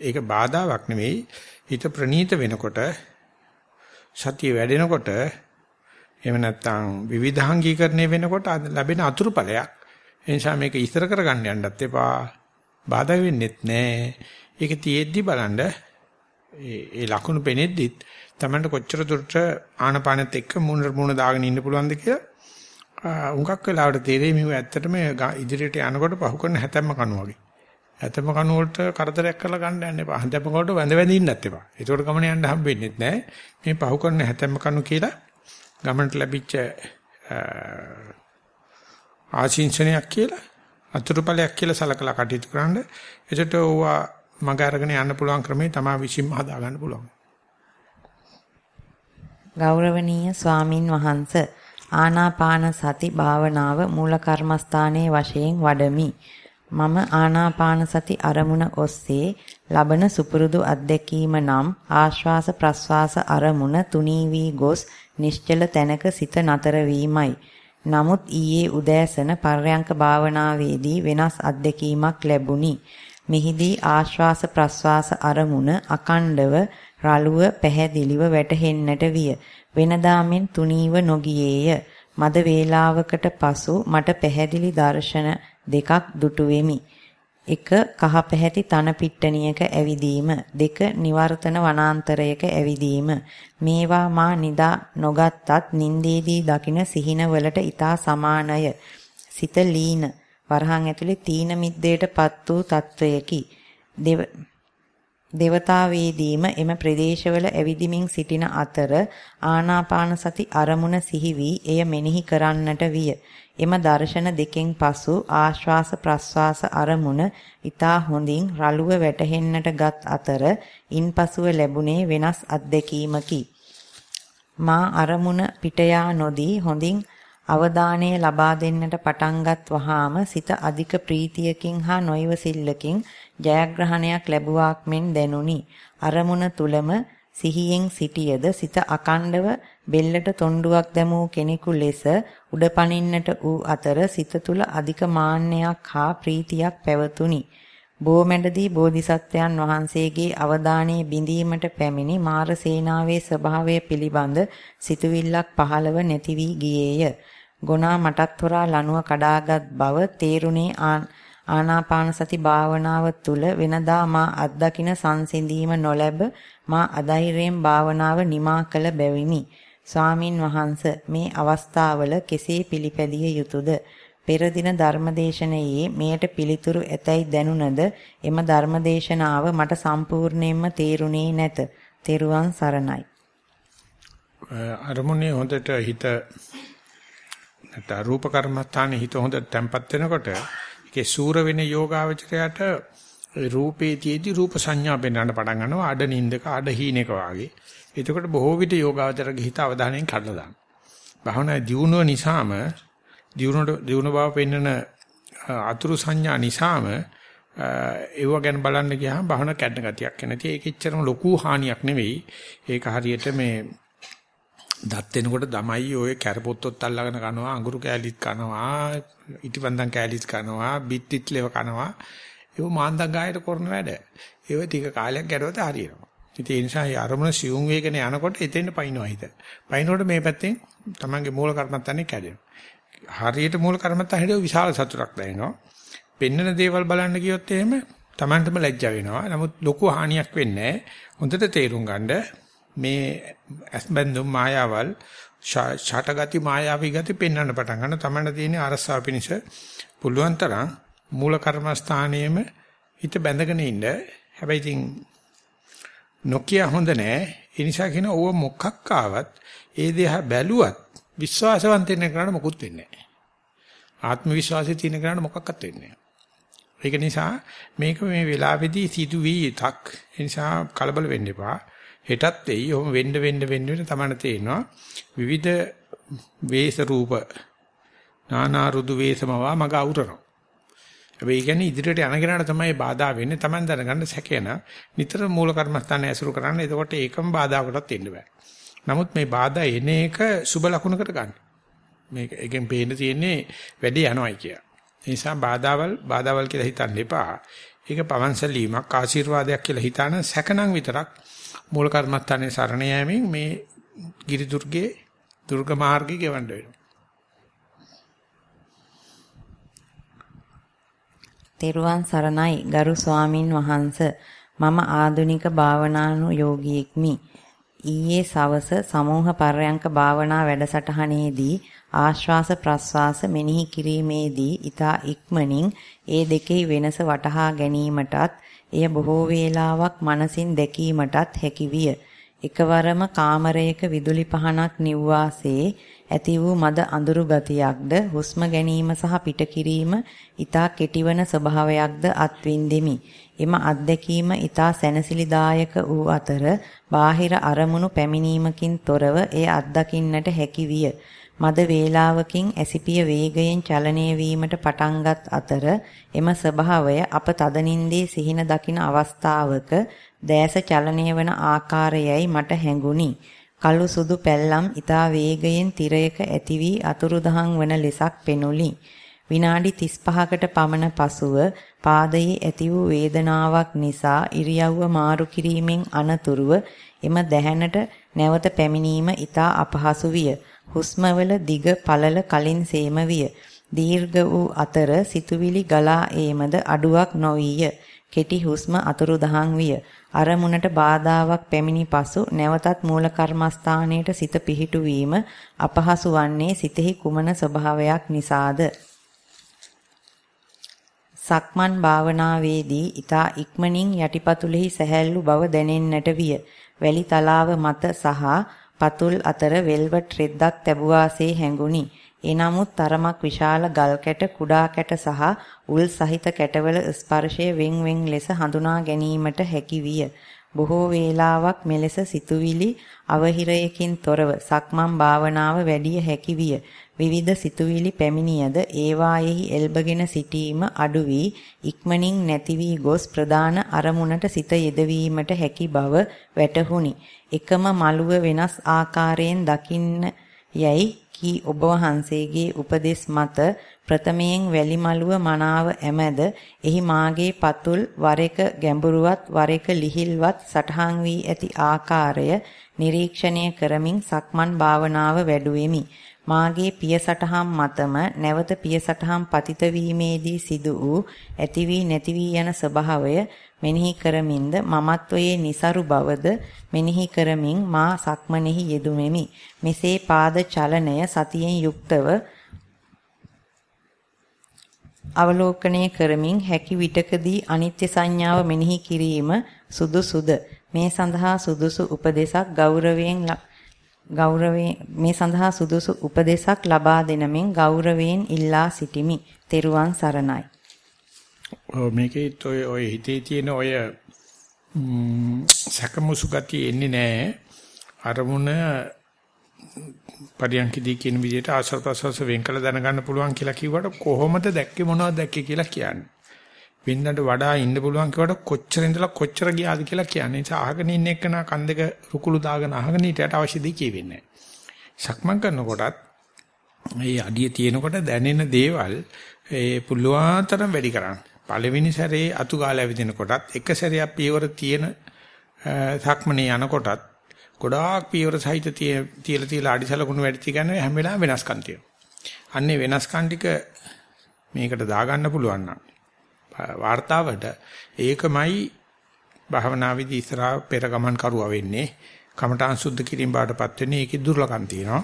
ඒක බාධාවක් නෙවෙයි. හිත ප්‍රනීත වෙනකොට සතිය වැඩෙනකොට එහෙම නැත්නම් විවිධාංගීකරණය වෙනකොට ලැබෙන අතුරුඵලයක්. ඒ නිසා මේක ඉස්තර කරගන්න යන්නත් එපා. බාධා වෙන්නෙත් නෑ. ඒක තියෙද්දි බලන්න ඒ ලකුණු පෙනෙද්දිත් Tamanට කොච්චර දුරට ආනපානෙත් එක්ක මුණ මුණ දාගෙන ඉන්න පුළුවන්ද කියලා උඟක් වෙලාවට තේරෙයි මේව ඇත්තටම ඉදිරියට යනකොට පහු කරන හැතැම්ම කණු වගේ. හැතැම්ම කණු වලට කරදරයක් කරලා ගන්න යන්න එපා. හැතැම්ම වලට වැඳ වැඳ ඉන්නත් එපා. ඒකට ගමන යන්න හම්බෙන්නේ නැහැ. මේ පහු කරන හැතැම්ම කණු කියලා ගමනට ලැබිච්ච ආශිංසනයක් කියලා අතුරුපලයක් කියලා සලකලා කටයුතු කරන්න. එතකොට ඕවා මග අරගෙන යන්න පුළුවන් ක්‍රමේ තමයි විශ්ින්ම හදා ගන්න පුළුවන්.
ගෞරවනීය ස්වාමින් වහන්ස ආනාපාන සති භාවනාව මූල කර්මස්ථානයේ වශයෙන් වඩමි. මම ආනාපාන සති අරමුණ ඔස්සේ ලබන සුපුරුදු අත්දැකීම නම් ආශ්වාස ප්‍රශ්වාස අරමුණ තුනී වී ගොස් නිශ්චල තැනක සිත නතර වීමයි. නමුත් ඊයේ උදෑසන පර්යංක භාවනාවේදී වෙනස් අත්දැකීමක් ලැබුණි. මෙහිදී ආශ්වාස ප්‍රශ්වාස අරමුණ අකණ්ඩව රළුව පැහැදිලිව වැටහෙන්නට විය. වෙනදා මෙන් තුනීව නොගියේය. මද වේලාවකට පසු මට පැහැදිලි දර්ශන දෙකක් දුටු වෙමි. එක කහ පැහැති තන පිට්ටනියක ඇවිදීම. දෙක නිවර්තන වනාන්තරයක ඇවිදීම. මේවා මා නිදා නොගත්තත් නින්දේදී දකින සිහිනවලට ඊටා සමානය. සිත ලීන. වරහන් ඇතුලේ තීන මිද්දේටපත් වූ තත්වයකි. දේවතාවේදීම එම ප්‍රදේශවල ඇවිදිමින් සිටින අතර ආනාපාන සති අරමුණ සිහි වී එය මෙනෙහි කරන්නට විය. එම දර්ශන දෙකෙන් පසු ආශ්වාස ප්‍රශ්වාස අරමුණ ඊතා හොඳින් රළුව වැටහෙන්නට ගත් අතර ඉන්පසුව ලැබුණේ වෙනස් අත්දැකීමකි. මා අරමුණ පිට නොදී හොඳින් අවධානය ලබා දෙන්නට පටන්ගත් වහාම සිත අධික ප්‍රීතියකින් හා නොයවසිල්ලකින් ජයග්‍රහණයක් ලැබුවාක් මෙන් දැනුනි. අරමුණ තුලම සිහියෙන් සිටියද සිත අකණ්ඩව බෙල්ලට තොණ්ඩුවක් දැමූ කෙනෙකු ලෙස උඩපනින්නට වූ අතර සිත තුල අධික මාන්නයක් හා ප්‍රීතියක් පැවතුනි. බෝමැඩදී බෝධිසත්වයන් වහන්සේගේ අවධානයේ බිඳීමට පැමිණි මාරසේනාවේ ස්වභාවය පිළිබඳ සිතුවිල්ලක් පහළව නැති වී ගියේය. ගොනා මටත් හොරා ලනුව කඩාගත් බව තේරුණේ ආනාපාන සති භාවනාව තුළ වෙනදා මා අත්දකින සංසිඳීම නොලැබ මා අධෛර්යයෙන් භාවනාව නිමා කළ බැවිනි. ස්වාමින් වහන්ස මේ අවස්ථාවල කෙසේ පිළිපැදිය යුතුයද? පෙර දින ධර්මදේශනයේ මෙයට පිළිතුරු ඇතැයි දැනුණද එම ධර්මදේශනාව මට සම්පූර්ණයෙන්ම තේරුණේ නැත. තෙරුවන් සරණයි.
අරමුණේ හොඳට හිත නැත්නම් රූප කර්මස්ථානේ හිත හොඳට තැම්පත් වෙනකොට ඒකේ සූර වෙන යෝගාවචරයට රූපේතියේදී රූප සංඥා වෙනන්න පටන් ගන්නවා අඩ නින්දක අඩ හීනක වාගේ. එතකොට බොහෝ විට යෝගාවචරගේ හිත අවධානයෙන් කඩලා දානවා. භාවනා දියුණුව නිසාම දියුණුවට දියුණු බව පෙන්වන අතුරු සංඥා නිසාම ඒව ගැන බලන්න ගියාම භාවනා කැඩන ගතියක් එන. ඉතින් ඒක එච්චරම ලොකු හානියක් නෙවෙයි. ඒක හරියට මේ දත් වෙනකොට දමයි ඔය කැරපොත්තොත් අල්ලගෙන කනවා අඟුරු කෑලිත් කනවා ඉටිපන්දන් කෑලිත් කනවා බිත්තිත් ලෙව කනවා ඒක මාන්දම් ගායට කරන වැඩ. ඒව ටික කාලයක් ගැඩුවත හරියනවා. ඉතින් ඒ නිසා මේ අරමුණ සියුම් වේගන යනකොට එතෙන්ට පයින්නවා හිත. පයින්නකොට මේ පැත්තෙන් තමන්ගේ මූල කර්මත්තන්නේ කැඩෙනවා. හරියට මූල කර්මත්ත හැදෙව විශාල සතුටක් දැනෙනවා. පෙන්නන දේවල් බලන්න ගියොත් එහෙම තමන්ටම ලැජ්ජා වෙනවා. නමුත් ලොකු හානියක් වෙන්නේ හොඳට තේරුම් ගන්න මේ අස්බන්දුම් මායාවල් ඡාටගති මායාවී ගති පෙන්වන්න පටන් ගන්න තමන්ට තියෙන අරසාව පිනිස පුළුවන් තරම් මූල කර්මස්ථානයේම හිත බැඳගෙන ඉන්න. හැබැයි ඉතින් නොකිය හොඳ නෑ. ඒ නිසා කියන ඕව මොකක් ආවත් ඒ දෙහ බැලුවත් විශ්වාසවන්ත වෙන කෙනාට මොකුත් වෙන්නේ නෑ. ආත්ම විශ්වාසය තියෙන කෙනාට මොකක්වත් වෙන්නේ නෑ. ඒක නිසා මේක මේ වෙලාවේදී සිදු වී තක්. ඒ නිසා කලබල වෙන්න එපා. හෙටත් එයි. ඔහොම වෙන්න වෙන්න වෙන්න වෙන්න තමයි තේරෙනවා. විවිධ වේස රූප නානා රුදු වේසමවා මග අවුරනවා. හැබැයි කියන්නේ ඉදිරියට යන කෙනාට තමයි බාධා වෙන්නේ. Taman දැනගන්න සැකේන නිතර මූල කර්මස්ථානය ඇසුරු කරන්න. එතකොට ඒකම බාධාකටත් එන්න බෑ. නමුත් මේ බාධා එන එක සුබ ලකුණකට ගන්න. මේක එකෙන් පේන්න තියෙන්නේ වැඩි යනවායි කිය. ඒ නිසා බාධාවල් බාධාවල් කියලා හිතන්න එපා. ඒක පවන්සලීමක් ආශිර්වාදයක් කියලා හිතාන සැකනම් විතරක් මූල කර්මස්ථානයේ සරණ යෑමෙන් මේ ගිරි දුර්ගේ දුර්ග මාර්ගය ගෙවන්න වෙනවා.
තෙරුවන් සරණයි. ගරු ස්වාමින් වහන්ස. මම ආදුනික භාවනානු යෝගියෙක්මි. ඊයේ සවස සමූහ පර්යංක භාවනා වැඩසටහනේදී ආශ්වාස ප්‍රශ්වාස මෙනෙහි කිරීමේදී ඊතා ඉක්මනින් ඒ දෙකේ වෙනස වටහා ගැනීමටත් එය බොහෝ වේලාවක් මනසින් දැකීමටත් හැකි විය. එකවරම කාමරයක විදුලි පහනක් නිවවාසේ ඇති වූ මද අඳුරු ගතියක්ද හුස්ම ගැනීම සහ පිට කිරීම ඊතා කෙටිවන ස්වභාවයක්ද අත්විඳෙමි. එම අත්දැකීම ඊතා සැනසිලිදායක වූ අතර බාහිර අරමුණු පැමිණීමකින් තොරව එය අත්දකින්නට හැකි විය. මද වේලාවකින් ඇසිපිය වේගයෙන් චලනය වීමට පටන්ගත් අතර එම ස්වභාවය අප තදනින්දී සිහින දකින අවස්ථාවක දැස චලනය වන ආකාරයයි මට හැඟුණි. කළු සුදු පැල්ලම් ඊතා වේගයෙන් තිරයක ඇති වී අතුරුදහන් වන ලෙසක් පෙනුනි. විනාඩි 35කට පමණ පසුව පාදයේ ඇති වූ වේදනාවක් නිසා ඉරියව්ව මාරු කිරීමෙන් අනතුරුව එම දැහැනට නැවත පැමිණීම ඊතා අපහසු විය. හුස්මවල දිග පළල කලින් සේම විය. දීර්ඝ වූ අතර සිතුවිලි ගලා ඒමද අඩුවක් නොවිය. කෙටි හුස්ම අතුරුදහන් විය. අරමුණට බාධාවක් පැමිණි පසු නැවතත් මූල කර්මස්ථානයට සිත පිහිටුවීම අපහසු වන්නේ සිතෙහි කුමන ස්වභාවයක් නිසාද? සක්මන් භාවනාවේදී ඊතා ඉක්මනින් යටිපතුලෙහි සැහැල්ලු බව දැනෙන්නට විය. වැලි තලාව මත සහ පතුල් අතර වෙල්වට් රෙද්දක් තැබුවාසේ හැඟුනි. එනමුත් තරමක් විශාල ගල් කැට කුඩා කැට සහ උල් සහිත කැටවල ස්පර්ශය වෙන් වෙන් ලෙස හඳුනා ගැනීමට හැකි විය. බොහෝ වේලාවක් මෙලෙස සිතුවිලි අවහිරයකින් තොරව සක්මන් භාවනාව වැඩි හැකි විය. විවිධ සිතුවිලි පැමිණියද ඒවායෙහි එල්බගෙන සිටීම අඩු වී ඉක්මනින් නැති වී ගොස් ප්‍රධාන අරමුණට සිත යෙදවීමට හැකි බව වැටහුණි. එකම මළුව වෙනස් ආකාරයෙන් දකින්න යයි කී ඔබ වහන්සේගේ උපදෙස් මත ප්‍රථමයෙන් වැලි මළුව මනාව ඇමැද එහි මාගේ පතුල් වර එක ගැඹුරුවත් වර එක ලිහිල්වත් සටහන් වී ඇති ආකාරය නිරීක්ෂණය කරමින් සක්මන් භාවනාව වැඩුවෙමි. මාගේ පිය සටහන් මතම නැවත පිය සටහන් පතිත වීමේදී සිදු වූ ඇති වී නැති වී යන ස්වභාවය මෙනෙහි කරමින්ද මමත්වයේ નિසරු බවද මෙනෙහි කරමින් මා සක්මනේහි යෙදුමෙමි. මෙසේ පාද චලනය සතියෙන් යුක්තව අවලෝකනය කරමින් හැකි විටකදී අනිත්‍ය සංඥාව මෙනෙහි කිරීම සුදුසුද මේ සඳහා සුදුසු උපදේශක් ගෞරවයෙන් ගෞරවයෙන් මේ සඳහා සුදුසු උපදේශක් ලබා දෙනමින් ගෞරවයෙන් ඉල්ලා සිටිමි. තෙරුවන් සරණයි.
ඔව් මේකේ ඔය ඔය හිතේ තියෙන ඔය සකමුසු ගතිය එන්නේ නැහැ. අරමුණ පරියන්කදී කියන විදිහට ආශ්‍රව ප්‍රසවාස වෙන් කළ දැනගන්න පුළුවන් කියලා කිව්වට කොහොමද දැක්කේ මොනවද දැක්කේ කියලා කියන්නේ. වෙන්නට වඩා ඉන්න පුළුවන් කියවට කොච්චර ඉඳලා කොච්චර ගියාද කියලා කියන්නේ. ඒ නිසා අහගෙන ඉන්න එක්කන කන් දෙක රුකුළු දාගෙන අහගෙන හිටියට අවශ්‍ය දෙයක් කියෙන්නේ නැහැ. සක්මන් කරනකොටත් මේ අඩිය තියෙනකොට දැනෙන දේවල් ඒ පුළුවන් තරම් වැඩි කරන්න. පළවෙනි සැරේ අතු ගාලා ඇවිදින කොටත් එක සැරයක් පියවර තියෙන සක්මනේ යනකොටත් ගොඩාක් පියවර සහිත තියලා තියලා අඩිසලකුණු වැඩි ගන්න හැම වෙලාවෙම වෙනස්කම් තියෙනවා. අන්නේ වෙනස්කම් ටික මේකට දාගන්න පුළුවන් නම් වார்த்தාවට ඒකමයි භාවනාවේදී ඉස්සරහා පෙර ගමන් කරුවා වෙන්නේ. කමඨාන් සුද්ධ කිරීම බාටපත් වෙන්නේ ඒකේ දුර්ලභකම් තියෙනවා.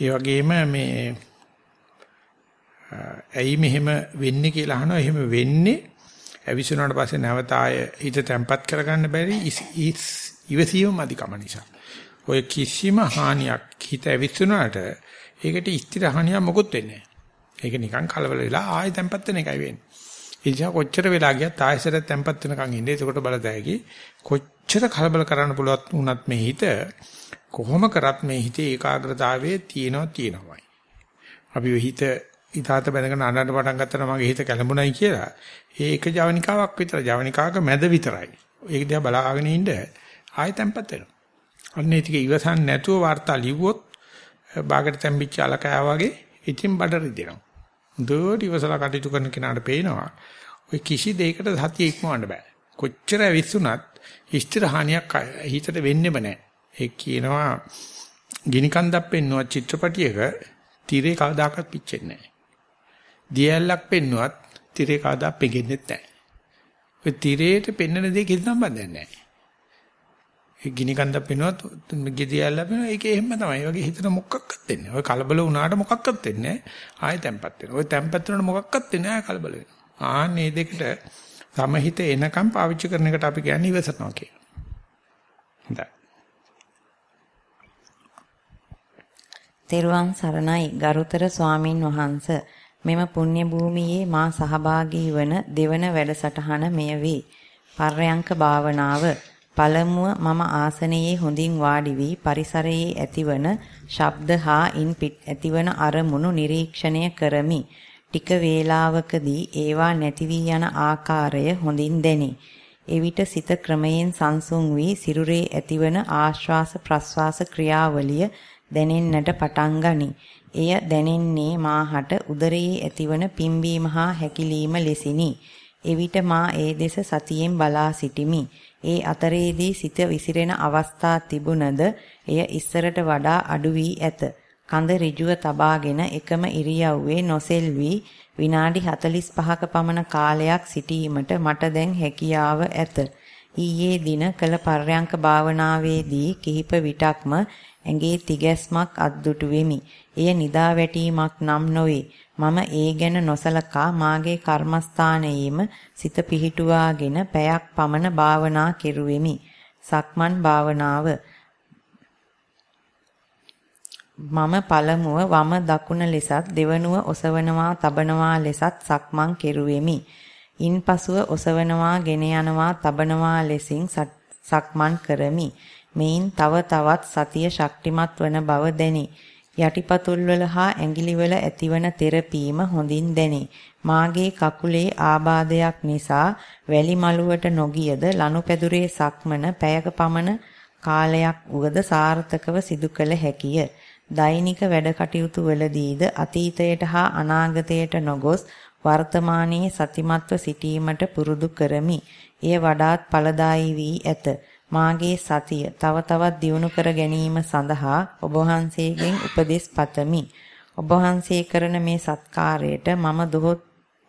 ඒ වගේම මේ ඇයි මෙහෙම වෙන්නේ කියලා අහනවා. එහෙම වෙන්නේ අවිසුණාට පස්සේ නැවත ආය හිත තැම්පත් කරගන්න බැරි ඉවසීම අධිකම නිසා. ඔය කිසිම හානියක් හිත අවිසුණාට ඒකට ස්ථිර හානියක් මොකුත් වෙන්නේ නැහැ. ඒක නිකන් කලබල වෙලා ආයෙ තැම්පත් වෙන එකයි වෙන්නේ. ඒ නිසා කොච්චර වෙලා ගියත් ආයෙසර තැම්පත් වෙනකන් ඉන්නේ. එතකොට බලතැයි කොච්චර කලබල කරන්න පුළුවන් වුණත් මේ හිත කොහොම කරත් මේ හිතේ ඒකාග්‍රතාවයේ තියෙනවා තියෙනවායි. අපි හිත ඉතාලත බැඳගෙන අඬන්න පටන් ගත්තා නම් මගේ හිත කැළඹුණයි කියලා. ඒක ජවනිකාවක් විතර ජවනිකාවක මැද විතරයි. ඒක දිහා බලාගෙන ඉන්න ආයෙ තැම්පත් වෙනවා. අන්නේ ටික ඉවසන් නැතුව වාර්තා ලිව්වොත් බාගට තැම්පිච්ච අලකයා වගේ ඉතින් බඩ රිදෙනවා. දුවට ඉවසලා කටයුතු කරන කෙනාට පේනවා. ඔය කිසි දෙයකට සතිය ඉක්මවන්න බෑ. කොච්චර විශ්ුණත් ඉෂ්ඨ හානියක් හිතට වෙන්නේම නැහැ. ඒ කියනවා ගිනි කන්දක් පෙන්නුවා චිත්‍රපටියක tire කවදාකවත් පිච්චෙන්නේ නැහැ. දියැලක් පෙන්නුවත් tire කවදා පෙගෙන්නේ නැහැ. ඔය tireට පෙන්වන දේ කිසි සම්බන්ධයක් නැහැ. ඒ ගිනි කන්දක් පෙන්නුවත් ගෙදියැලක් පෙන්නුවා ඒක එහෙම තමයි. ඒ වගේ හිතට මොකක්වත් වෙන්නේ. ඔය කලබල වුණාට මොකක්වත් වෙන්නේ නැහැ. ආයෙ තැම්පත් වෙනවා. ඔය තැම්පත් වෙනකොට මොකක්වත් වෙන්නේ නැහැ කලබල වෙනවා. ආන්නේ දෙකට සමහිත එනකම් පාවිච්චි කරන එකට අපි කියන්නේ ඉවසනවා කියලා. හොඳයි.
තෙරුවන් සරණයි ගරුතර ස්වාමින් වහන්ස මෙම පුණ්‍ය භූමියේ මා සහභාගී වන දෙවන වැඩසටහන මෙය වේ. පර්යංක භාවනාව පළමුව මම ආසනයේ හොඳින් වාඩි වී පරිසරයේ ඇතිවන ශබ්ද හා ඉන් පිට ඇතිවන අරමුණු නිරීක්ෂණය කරමි. ටික වේලාවකදී ඒවා නැති වී යන ආකාරය හොඳින් දැනේ. එවිට සිත ක්‍රමයෙන් සංසුන් වී සිරුරේ ඇතිවන ආශ්වාස ප්‍රශ්වාස ක්‍රියාවලිය දැනෙන්නට පටන් ගනී. එය දැනෙන්නේ මාහට උදරයේ ඇතිවන පිම්බීම හා හැකිලීම ලෙසිනි. එවිට මා ඒ දෙස සතියෙන් බලා සිටිමි. ඒ අතරේදී සිත විසිරෙන අවස්ථා තිබුණද එය ඉස්සරට වඩා අඩු වී ඇත. කඳ ඍජුව තබාගෙන එකම ඉරියව්වේ නොසෙල්වි විනාඩි 45ක පමණ කාලයක් සිටීමට මට දැන් හැකියාව ඇත. ඊයේ දින කළ පර්යංක භාවනාවේදී කිහිප විටක්ම ඇඟේ තිගැස්මක් අද්දුටු වෙමි. එය නිදා වැටීමක් නම් නොවේ. මම ඒ ගැන නොසලකා මාගේ කර්මස්ථානයේම සිත පිහිටුවාගෙන පැයක් පමණ භාවනා කෙරුවෙමි. සක්මන් භාවනාව මම පළමුව වම දකුණ ලෙසත් දෙවනුව ඔසවනවා තබනවා ලෙසත් සක්මන් කෙරුවෙමි. ඉන්පසුව ඔසවනවා ගෙන යනවා තබනවා ලෙසින් සක්මන් කරමි. මෙයින් තව තවත් සතිය ශක්තිමත් වන බව දැනේ. යටිපතුල්වල හා ඇඟිලිවල ඇතිවන තෙරපීම හොඳින් දැනේ. මාගේ කකුලේ ආබාධයක් නිසා වැලි මළුවට නොගියද ලනුපැදුරේ සක්මන පැයක පමණ කාලයක් උගද සාර්ථකව සිදු කළ හැකිය. දෛනික වැඩ කටයුතු වලදීද අතීතයට හා අනාගතයට නොගොස් වර්තමානයේ සතිමත්ව සිටීමට පුරුදු කරමි. එය වඩාත් ඵලදායී වී ඇත. මාගේ සතිය තව තවත් දියුණු කර ගැනීම සඳහා ඔබ වහන්සේගෙන් උපදෙස් පතමි. ඔබ වහන්සේ කරන මේ සත්කාරයට මම දොහොත්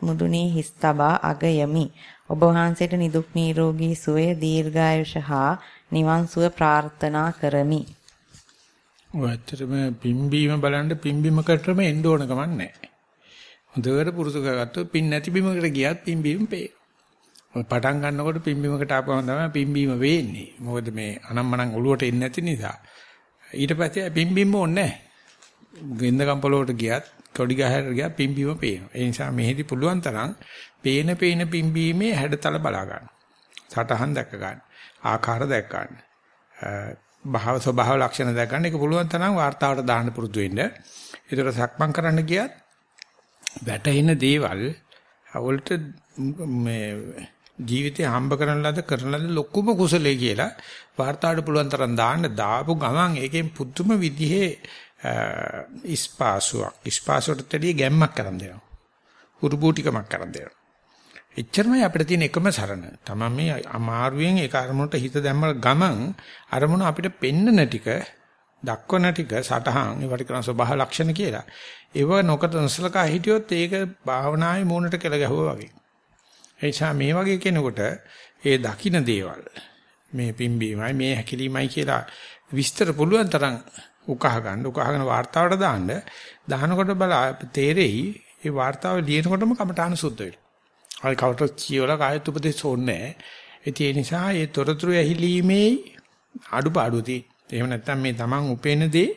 මුදුනේ හිස් තබා අගයමි. ඔබ වහන්සේට නිදුක් නිරෝගී සුවය දීර්ඝායුෂ හා නිවන් සුව ප්‍රාර්ථනා කරමි.
ඔයතරම පිම්බීම බලන්න පිම්බීමකටම එන්න ඕන කමක් නැහැ. හොඳට පුරුදු කරගත්තොත් පින් නැති බිමකට ගියත් පිම්බීම පේ. ඔය පටන් ගන්නකොට පිම්බීමකට ආපුවම තමයි පිම්බීම වෙන්නේ. මොකද මේ අනම්මනම් ඔලුවට එන්නේ නැති නිසා. ඊට පස්සේ පිම්බීම ඕනේ නැහැ. ගෙන්ද කම්පලවට ගියත්, කොඩි ගහකට ගියත් පිම්බීම පේනවා. ඒ නිසා මෙහෙදි පුළුවන් තරම් පේන පේන පිම්බීමේ හැඩතල බලා ගන්න. සටහන් දැක ගන්න. ආකාර දැක ගන්න. භාව ස්වභාව ලක්ෂණ දැක ගන්න. ඒක පුළුවන් තරම් වார்த்தාවට දාන්න පුරුදු වෙන්න. ඒතර සක්මන් කරන්න ගියත් වැටෙන දේවල් අවුලට මේ ජීවිතේ හම්බ කරන ලද කරන ලද ලොකුම කුසලයේ කියලා වාර්තාවට පුළුවන් තරම් දාන්න දාපු ගමන් ඒකෙන් පුදුම විදිහේ ඉස්පාසුවක් ඉස්පාසුවට දෙවිය ගැම්මක් කරන් දෙනවා. උරුබූටිකමක් කරන් දෙනවා. එච්චරමයි අපිට තියෙන එකම සරණ. තමන් මේ අමාරුවෙන් ඒ අරමුණට හිත දැම්ම ගමන් අරමුණ අපිට පෙන්නන ටික දක්වන ටික සටහන් ඒවට කරන ස්වභාව ලක්ෂණ කියලා. ඒව නොකර නොසලකා හිටියොත් ඒක භාවනාවේ මූණට කෙල ගැහුවා වගේ. එනිසා මේ වගේ කෙනෙකුට ඒ දකින්න දේවල් මේ පිම්බීමයි මේ හැකිලීමයි කියලා විස්තර පුළුවන් තරම් උකහා ගන්න උකහාගෙන වார்த்தාවට දාන්න දානකොට බලා තේරෙයි ඒ වார்த்தාව ලියනකොටම කමටහන සුද්ධ වෙනවා. අර කවුරුත් කියවලා කායත් උපදේශ ඕනේ. ඒ නිසා ඒ තොරතුරු ඇහිලීමේ අඩුපාඩු තියෙයි. එහෙම නැත්නම් මේ තමන් උපේන දේ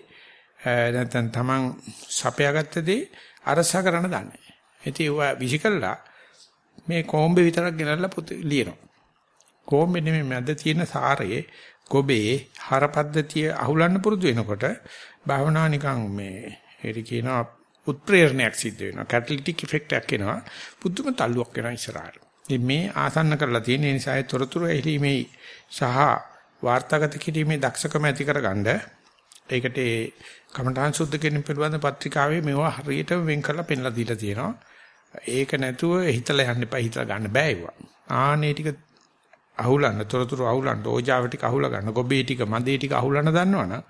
නැත්නම් තමන් සපයාගත්ත දේ අරසා කරන්න දන්නේ. ඉතින් ඒවා විසිකල්ලා මේ කොම්බේ විතරක් ගෙනල්ලා පුත ලියනවා. කොම්බේ නෙමෙයි මැද තියෙන සාරයේ ගොබේ හර පද්ධතිය අහුලන්න පුරුදු වෙනකොට භාවනා නිකන් මේ හරි කියනවා උත්ප්‍රේරණයක් සිද්ධ වෙනවා. කැටලිටික් ඉෆෙක්ට් එකක් එනවා. පුදුම තල්ලුවක් වෙනවා ඉස්සරහට. මේ ආසන්න කරලා තියෙන නිසා ඒ තොරතුරු එහිීමේ සහ වාර්තාගත කිරීමේ දක්ෂකම ඇති කරගන්න ඒකට ඒ කමඨාන් සුද්ධ කියන පිළිබඳ පත්‍රිකාවේ මේවා හරියට වෙන් කරලා පෙන්ලා දීලා තියෙනවා. ඒක නැතුව හිතලා යන්න එපා හිතලා ගන්න බෑ ඒවා. ආනේ ටික අහුලන්න තොරතුරු අහුලන්න ඕජාව ටික අහුලා ගන්න ගොබේ ටික මදේ ටික අහුලන්න දන්නවනම්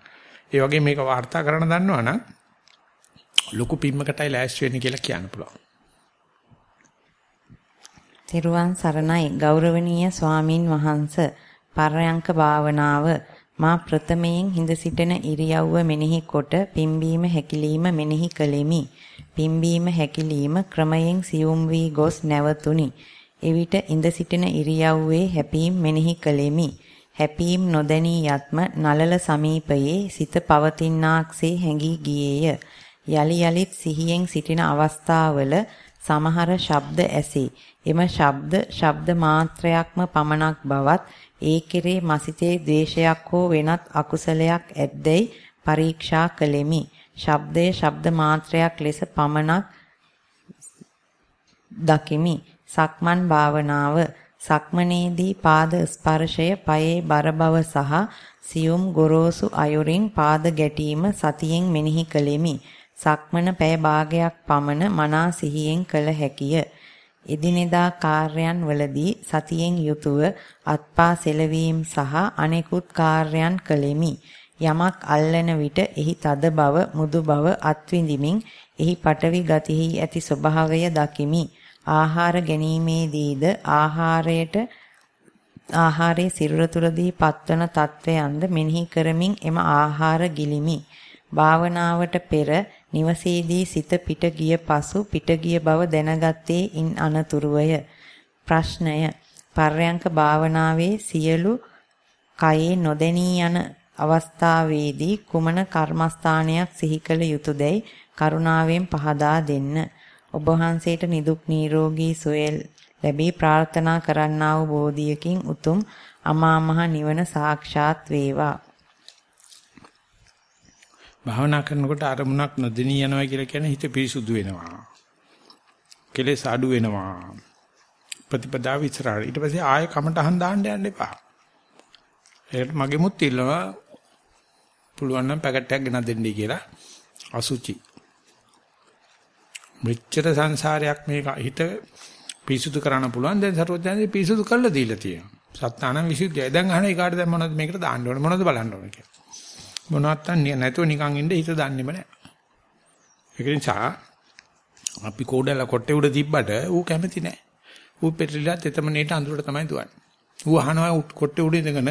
ඒ වගේ මේක වාර්තා කරන්න දන්නවනම් ලොකු පිම්මකටයි ලෑස්ති වෙන්න කියලා කියන්න පුළුවන්.
තිරුවන් සරණයි ගෞරවනීය ස්වාමින් වහන්ස පරයන්ක භාවනාව මා ප්‍රථමයෙන් හිඳ සිටින ඉරියව්ව මෙනෙහි කොට පිම්බීම හැකිලිම මෙනෙහි කළෙමි. පිම්බීම හැකිලිම ක්‍රමයෙන් සියුම් වී ගොස් නැවතුණි. එවිට ඉඳ සිටින ඉරියව්වේ හැපීම් මෙනෙහි කළෙමි. හැපීම් නොදැනී යත්ම නලල සමීපයේ සිත පවතිනාක්සේ හැඟී ගියේය. යලි යලිත් සිහියෙන් සිටින අවස්ථාවල සමහර ශබ්ද ඇසේ. එම ශබ්ද ශබ්ද මාත්‍රයක්ම පමණක් බවත් ඒ කෙරේ මසිතේ ද්වේෂයක් හෝ වෙනත් අකුසලයක් ඇද්දැයි පරීක්ෂා කළෙමි. ශබ්දයේ ශබ්ද මාත්‍රයක් ලෙස පමණක් දකිමි. සක්මන් භාවනාව සක්මනේදී පාද ස්පර්ශය පයේ බර බව සහ සියුම් ගොරෝසු අයුරින් පාද ගැටීම සතියෙන් මෙනෙහි කළෙමි. සක්මන පැය භාගයක් පමණ මනා සිහියෙන් කළ හැකිය. එදිනෙදා කාර්යයන් වලදී සතියෙන් යුතුව අත්පා සෙලවීම සහ අනෙකුත් කාර්යයන් කළෙමි. යමක් අල්ලන විට එහි තද බව, මුදු බව අත්විඳිමින් එහි පටවි ගතිහි ඇති ස්වභාවය දකිමි. ආහාර ගැනීමේදීද ආහාරයට ආහාරයේ සිරුර තුලදී පත්වන තත්වයන්ද මෙනෙහි කරමින් එම ආහාර ගිලිමි. භාවනාවට පෙර නිවසේදී සිත පිට ගිය පසු පිට ගිය බව දැනගත්තේ ඉන් අනතුරුය. ප්‍රශ්නය පර්යංක භාවනාවේ සියලු කයේ නොදෙනී යන අවස්ථාවේදී කුමන කර්මස්ථානයක් සිහි කළ යුතුයදයි කරුණාවෙන් පහදා දෙන්න. ඔබ වහන්සේට නිදුක් නිරෝගී සුවය ලැබී ප්‍රාර්ථනා කරන්නා වූ බෝධියකින් උතුම් අමා මහ නිවන සාක්ෂාත් වේවා.
භාවනා කරනකොට අරමුණක් නොදෙනී යනවා කියලා කියන්නේ හිත පිරිසුදු වෙනවා. කෙලෙස් අඩු වෙනවා. ප්‍රතිපදාව ඉස්සරහට. ඊට පස්සේ ආයෙ කමටහන් දාන්න යන්න එපා. ඒකට මගෙමුත් ඉල්ලනවා පුළුවන් නම් පැකට් එකක් ගෙනත් දෙන්නයි කියලා. අසුචි. මෙච්චර සංසාරයක් මේක හිත පිරිසුදු කරන්න පුළුවන්. දැන් සරුවත්යන්දී පිරිසුදු කරලා දීලා තියෙනවා. සත්තානම් විසුද්ධිය. දැන් අහන එකාට දැන් මොනවද මේකට දාන්න ඕනේ මොනවද බලන්න ඕනේ කියලා. මොනවත් නැතුව නිකන් ඉන්න හිත දන්නේම නැහැ. ඒක නිසා අපි කෝඩල කොටේ උඩ තිබ්බට ඌ කැමති නැහැ. ඌ පෙරලිලත් එතමනේට අඳුරට තමයි දුවන්නේ. ඌ අහනවා කොටේ උඩ ඉඳගෙන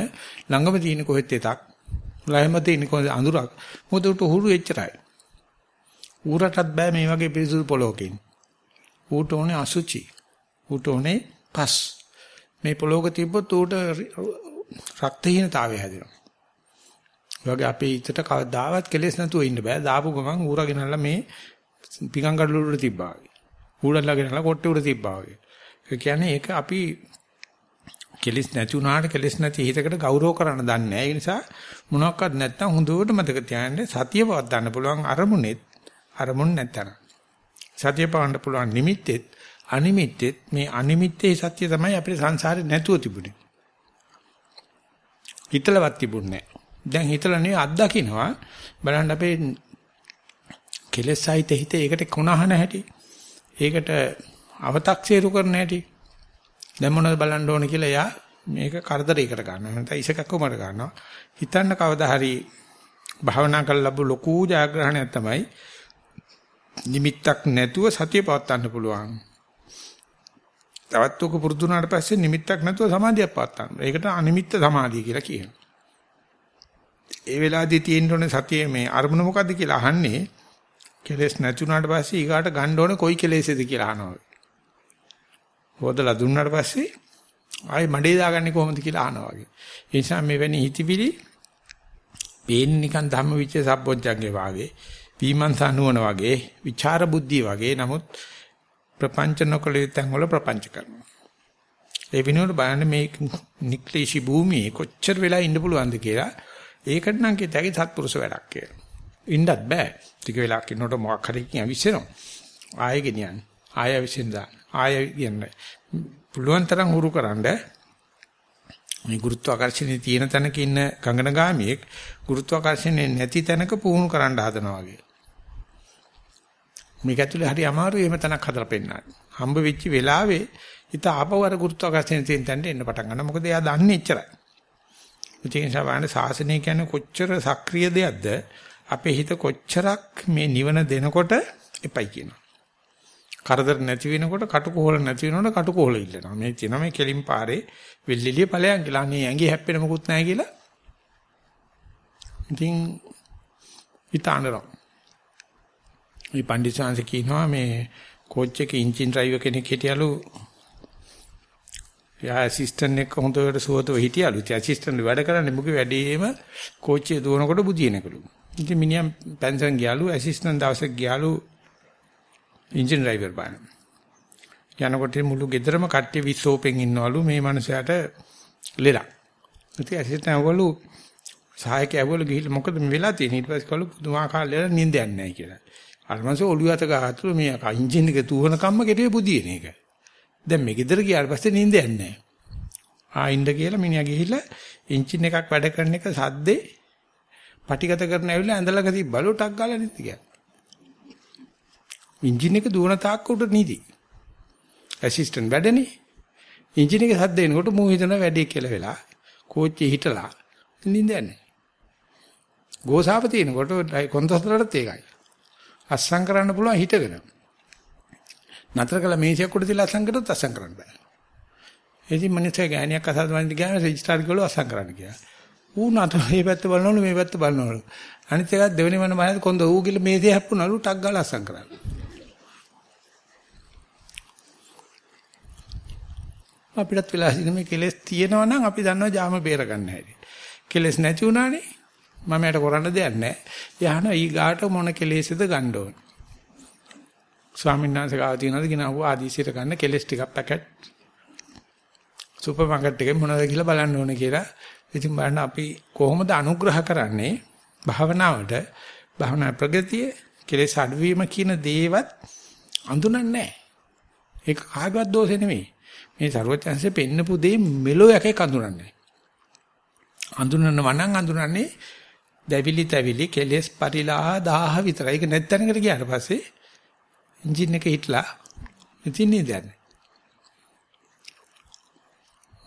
ළඟම තියෙන කොහෙත් එකක්. ළඟම තියෙන කොහෙද අඳුරක්. මොකද ඌට හුරු එච්චරයි. ඌරටත් බෑ මේ වගේ පිරිසුදු පොලෝකින්. ඌට ඕනේ අසුචි. ඌට ඕනේ පස්. මේ පොලෝක තිබ්බොත් ඌට රක්තහීනතාවය හැදෙනවා. වගේ අපේ හිතට කවදාවත් කෙලෙස් නැතුව ඉන්න බෑ. දාපු ගමන් ඌරගෙනල්ලා මේ පිකං කඩළු වල තිබ්බා වගේ. ඌරල්ලාගෙනල්ලා කොට්ටේ උඩ තිබ්බා වගේ. ඒ කියන්නේ ඒක අපි කෙලස් නැති වුණාට කෙලස් නැති හිතකට ගෞරව කරන්න දන්නේ නැහැ. ඒ නිසා මොනවත් නැත්තම් හොඳට මතක තියාගන්න සතිය පවත් ගන්න පුළුවන් අරමුණෙත් අරමුණ නැත්තන. සතිය පවන්න පුළුවන් නිමිත්තෙත් අනිමිත්තෙත් මේ අනිමිත්තේ සත්‍ය තමයි අපේ සංසාරේ නැතුව තිබුණේ. හිතලවත් තිබුණේ නැහැ. දැන් හිතලා නෙවෙයි අත්දකින්නවා. බලන්න අපේ කෙලෙස් සහිත හිත ඒකට කොනහන හැටි ඒකට අව탁සීරු කරන හැටි. දැන් මොනවද බලන්න ඕන කියලා එයා මේක කරදරයකට ගන්නවා. නැත්නම් ඉසකක්කමකට ගන්නවා. හිතන්න කවදා හරි භාවනා කරලා ලැබු ලොකු ජයග්‍රහණයක් තමයි නිමිත්තක් නැතුව සතිය පවත්වන්න පුළුවන්. තවත් උක පුරුදු වුණාට පස්සේ නිමිත්තක් නැතුව සමාධියක් පවත්වන්න. ඒකට අනිමිත්ත සමාධිය කියලා කියනවා. ඒ වෙලාවේදී තියෙන්න ඕනේ සතියේ මේ අරමුණ මොකද්ද කියලා අහන්නේ කෙලෙස් නැතුණාට පස්සේ ඊගාට ගන්න ඕනේ කොයි කෙලෙසේද කියලා අහනවා. හොදලා දුන්නාට පස්සේ ආයි මඩේ දාගන්නේ කොහොමද කියලා අහනවා වගේ. ඒ නිසා මෙවැනි හිතවිලි පේන්නේ නිකන් ධම්මවිචේ සම්පොච්චංගේ වාගේ, පීමන්සා නුවණ වගේ, විචාර බුද්ධිය වගේ. නමුත් ප්‍රපංච නොකළ යුත්තන් වල ප්‍රපංච කරනවා. ඒ විනෝඩ බලන්න මේ නික්ලේශී භූමියේ කොච්චර වෙලා ඉන්න පුළුවන්ද කියලා ඒකට නම් කිතයි සත්පුරුෂ වැඩක් කියලා. ඉන්නත් බෑ. ටික වෙලාවක් ඉන්නකොට මොකක් හරි කියන විශ්සෙනවා. ආයෙ ගෙනියන්න. ආයෙ විශ්සෙන්දා. ආයෙ කියන්න. පුළුවන් තරම් හුරු කරන්න මේ ගුරුත්වාකර්ෂණයේ තියෙන තැනක ඉන්න ගංගනගාමියෙක් ගුරුත්වාකර්ෂණයේ නැති තැනක පුහුණු කරන්න හදනවා වගේ. මේක ඇතුලේ හරි අමාරුයි එහෙම තැනක් හදලා පෙන්නන්න. හම්බ වෙච්ච වෙලාවේ හිත ආපහු අර ගුරුත්වාකර්ෂණයෙන් තියෙන තැනට එන්න පටන් ගන්නවා. මොකද එයා දන්නේ එච්චරයි. ඒ නිසා බලන්න සාසනය කියන්නේ කොච්චර සක්‍රීය දෙයක්ද අපේ හිත කොච්චරක් මේ නිවන දෙනකොට එපයි කියනවා. කරදර නැති වෙනකොට කටුකොහල නැති වෙනකොට කටුකොහල ඉල්ලනවා. මේ තියෙන මේ කෙලින් පාරේ විල්ලිලිය ඵලයන් කියලා. අනේ ඇඟේ හැප්පෙන මොකුත් නැහැ කියලා. ඉතින් ඊතානරම්. මේ පඬිසාංශ කියනවා මේ කෝච් එකේ ඉන්ජින් ඩ්‍රයිවර් කෙනෙක් හිටියලු යා ඇසිස්ටන්ට් එක්ක හොඳට සුවතව හිටියලු. ඉතින් ඇසිස්ටන්ට් වැඩ කරන්නේ මුගේ වැඩේම කෝච්චිය දුවනකොට බුදිනකලු. ඉතින් මිනිහා පෙන්ෂන් ගියාලු ඇසිස්ටන්ට් දවසක් ගියාලු එන්ජින් ඩ්‍රයිවර් බාන. යනකොට මුළු ගෙදරම කට්ටිය විස්සෝපෙන් ඉන්නවලු මේ මනුස්සයාට ලෙඩක්. ඉතින් ඇසිස්ටන්ට් අවලු සහායකය අවලු ගිහිල්ලා මොකද මේ වෙලා තියෙන්නේ ඊට පස්සේ කළු පුදුමාකාර ලෙඩ නිින්ද යන්නේ නැහැ කියලා. අරමංශ ඔළුව අත ගහතුළු මේ එන්ජින් එක තුවන කම්ම කෙටේ බුදියන එක. දැන් මේ ගෙදර ගියාට පස්සේ නිින්ද යන්නේ නැහැ. ආ ඉන්න කියලා මිනිහා ගිහිල්ලා එන්ජින් එකක් වැඩ කරන එක සද්දේ පටිගත කරන ඇවිල්ලා ඇඳලක තිබ්බලු ටක් ගාලා නිදි ගියා. එන්ජින් එක දුවන තාක්ක උඩ නිදි. ඇසිස්ටන්ට් වැඩනේ. එන්ජින් එක සද්ද එනකොට මූ හිතන වැඩේ කියලා වෙලා කෝච්චියේ හිටලා නිින්ද යන්නේ. ගෝසාව තියෙනකොට කොන්දස්තරටත් ඒකයි. අස්සම් කරන්න පුළුවන් හිටගෙන. නතර කළ මේසයක් උඩ තියලා අස්සම් කරොත් අස්සම් කරන්න බෑ. ඉතින් මිනිස්සේ ගෑණියක් අසහද වන්දි ගියාම රෙජිස්ටර් ගලව අස්සම් කරන්න කියලා. ඌ නතර මේ පැත්ත බලනවලු මේ පැත්ත බලනවලු. අනිත් එකත් දෙවෙනි මන බලද්දි කොන්ද ඌ ගිල මේසේ හැප්පුණලු ටක් ගාලා අස්සම් කරන්න. අපිටත් වෙලා ඉන්න මේ කෙලස් තියෙනවා නම් අපි දන්නවා ජාම බේර ගන්න හැටි. කෙලස් නැති වුණානේ මම යට කරන්න දෙයක් නැහැ. යහන ඊ ගාට මොන කෙලෙසද ගන්න ඕන. ස්වාමීන් වහන්සේ ගාව තියනවාද කියනවා ආදීසියට ගන්න කෙලස් ටිකක් පැකට් සුපර් මාකට් එකේ මොනවද කියලා බලන්න ඕනේ කියලා. ඉතින් බලන්න අපි කොහොමද අනුග්‍රහ කරන්නේ භාවනාවට භාවනා ප්‍රගතිය කෙලෙස් අඩුවීම කියන දේවත් අඳුනන්නේ නැහැ. ඒක කාගවත් දෝෂෙ නෙමෙයි. මේ ਸਰවඥාන්සේ පෙන්නපු දේ මෙලෝ යකේ අඳුනන්නේ. අඳුනනවා නම් අඳුනන්නේ දැවිලි තැවිලි කෙලස් පරිලා 1000 විතරයි. ඒක නැත්තනකට ගියාට පස්සේ එන්ජින් එක හිටලා ඉතින් නේද යන්නේ.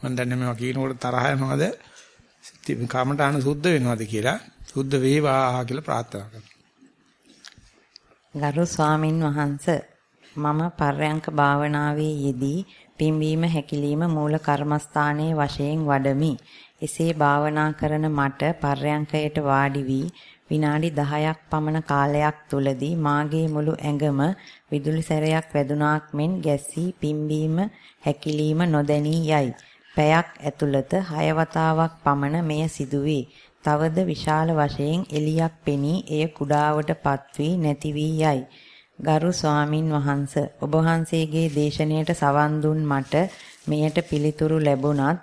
මම දන්නේ මේවා කියනකොට තරහ යනවද? කාමටහන සුද්ධ වෙනවද කියලා සුද්ධ වේවා කියලා ප්‍රාර්ථනා කරනවා.
ගරු ස්වාමින් වහන්සේ මම පර්යංක භාවනාවේ යෙදී පිම්බීම හැකිලිම මූල කර්මස්ථානයේ වශයෙන් වඩමි. එසේ භාවනා කරන මට පර්යංකයට වාඩි වී විනාඩි 10ක් පමණ කාලයක් තුලදී මාගේ මුළු ඇඟම විදුලි සැරයක් වැදුනාක් මෙන් ගැස්සී පිම්බීම හැකිලිම නොදැනී යයි. පැයක් ඇතුළත 6 වතාවක් පමණ මෙය සිදුවේ. තවද විශාල වශයෙන් එලියක් පෙනී එය කුඩාවටපත් වී නැති වී යයි. ගරු ස්වාමින් වහන්ස ඔබ වහන්සේගේ දේශනාවට සවන් දුන් මට මෙයට පිළිතුරු ලැබුණත්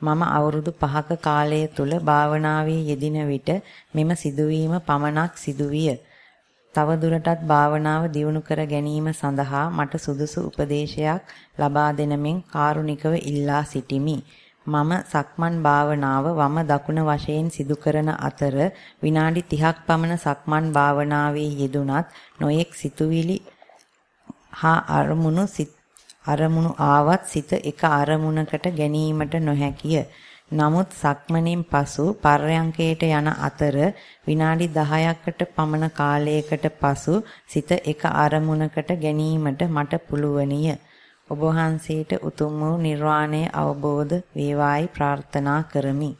මම අවුරුදු 5ක කාලය තුල භාවනාවේ යෙදින විට මෙම සිදුවීම පමණක් සිදුවිය. තව දුරටත් භාවනාව දියුණු කර ගැනීම සඳහා මට සුදුසු උපදේශයක් ලබා දෙනමින් කාරුණිකව ඉල්ලා සිටිමි. මම සක්මන් භාවනාව වම දකුණ වශයෙන් සිදු කරන අතර විනාඩි 30ක් පමණ සක්මන් භාවනාවේ යෙදුනත් නොයෙක් සිතුවිලි හා අරමුණු අරමුණු ආවත් සිත එක අරමුණකට ගැනීමට නොහැකිය. නමුත් සක්මණෙන් පසු පර්යංකයට යන අතර විනාඩි 10කට පමණ කාලයකට පසු සිත එක අරමුණකට ගැනීමට මට පුළුවනිය. ඔබ වහන්සේට උතුම් වූ නිර්වාණය අවබෝධ වේවායි ප්‍රාර්ථනා කරමි.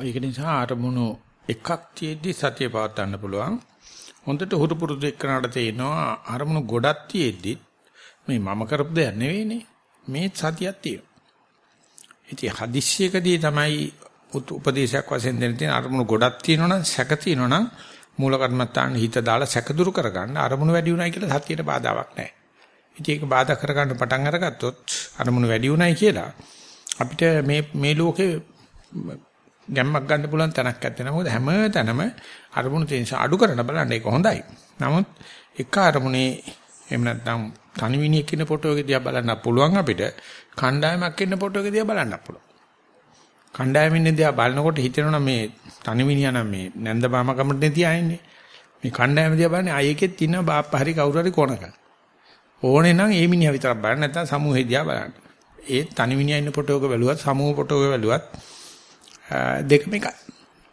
ඒක නිසා අරමුණු එකක් තියෙද්දි සතිය පවත්වන්න පුළුවන්. හොඳට හුරු පුරුදු එක්කනට තේනවා අරමුණු ගොඩක් තියෙද්දි මේ මම කරපු දෙයක් නෙවෙයිනේ. මේ සතියක් තියෙනවා. ඉතින් හදිස්සියකදී තමයි උපදේශයක් වශයෙන් දෙන්න තියෙන අරමුණු ගොඩක් තියෙනවනම් සැක තියෙනවනම් මූල කර්මත්තාන හිත දාලා සැක දුරු කරගන්න අරමුණු වැඩි උනායි කියලා සතියට බාධාවක් නැහැ. ඉතින් ඒක බාධා කරගන්න පටන් අරගත්තොත් අරමුණු වැඩි උනායි කියලා අපිට මේ මේ ලෝකේ ගැම්මක් ගන්න පුළුවන් තැනක් නැත්තේ නේද? මොකද හැම තැනම අරමුණු තේන්ස අඩු කරන බලන්න ඒක හොඳයි. නමුත් එක අරමුණේ එහෙම නැත්නම් තනිවිනියෙක් ඉන්න ෆොටෝ එක දිහා බලන්න පුළුවන් අපිට. කණ්ඩායමක් ඉන්න ෆොටෝ එක දිහා බලන්න පුළුවන්. කණ්ඩායමින් දිහා බලනකොට හිතෙනවා මේ තනිවිනියා නම් මේ නැන්ද මාම කමට තියාන්නේ. මේ කණ්ඩායම දිහා බලන්නේ ආයෙකෙත් ඉන්න බාප්පා හරි කවුරු හරි කොනක. ඕනේ නම් ඒ මිනිහා විතරක් බලන්න නැත්නම් සමූහෙ දිහා බලන්න. ඒ තනිවිනියා ඉන්න ෆොටෝ එක බැලුවත් සමූහ ෆොටෝ එක බැලුවත් දෙකම එකයි.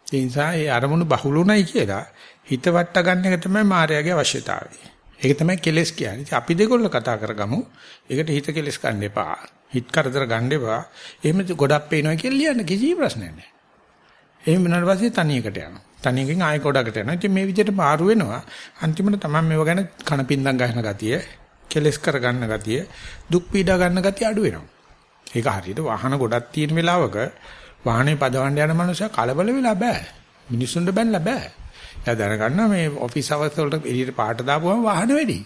ඒ නිසා ඒ අරමුණු බහුලුණයි කියලා හිත වට ගන්න එක තමයි මායාවේ අවශ්‍යතාවය. ඒක තමයි කෙලස් කියන්නේ. ඉතින් අපි දෙකොල්ල කතා කරගමු. ඒකට හිත කෙලස් ගන්න එපා. හිත කරදර ගන්න එපා. එහෙම ගොඩක් පේනවා කියලා ලියන්න කිසි ප්‍රශ්නයක් නැහැ. එහෙම වෙනාට පස්සේ තනියකට යනවා. තනියකින් ආයෙ ගොඩකට යනවා. ඉතින් මේ විදිහට මාරු වෙනවා. අන්තිමට තමයි මේව ගැන කණපින්දම් ගන්න ගතිය, කෙලස් කර ගන්න ගතිය, දුක් පීඩා ගන්න ගතිය අඩු වෙනවා. ඒක හරියට වාහන ගොඩක් තියෙන වෙලාවක වාහනේ පදවන්න යන මනුස්සයා කලබල වෙලා බෑ. මිනිස්සුන්ට බැලලා බෑ. එයා දැනගන්නවා මේ ඔෆිස් අවස් වලට එළියට පාට දාපුවම වාහන වැඩි.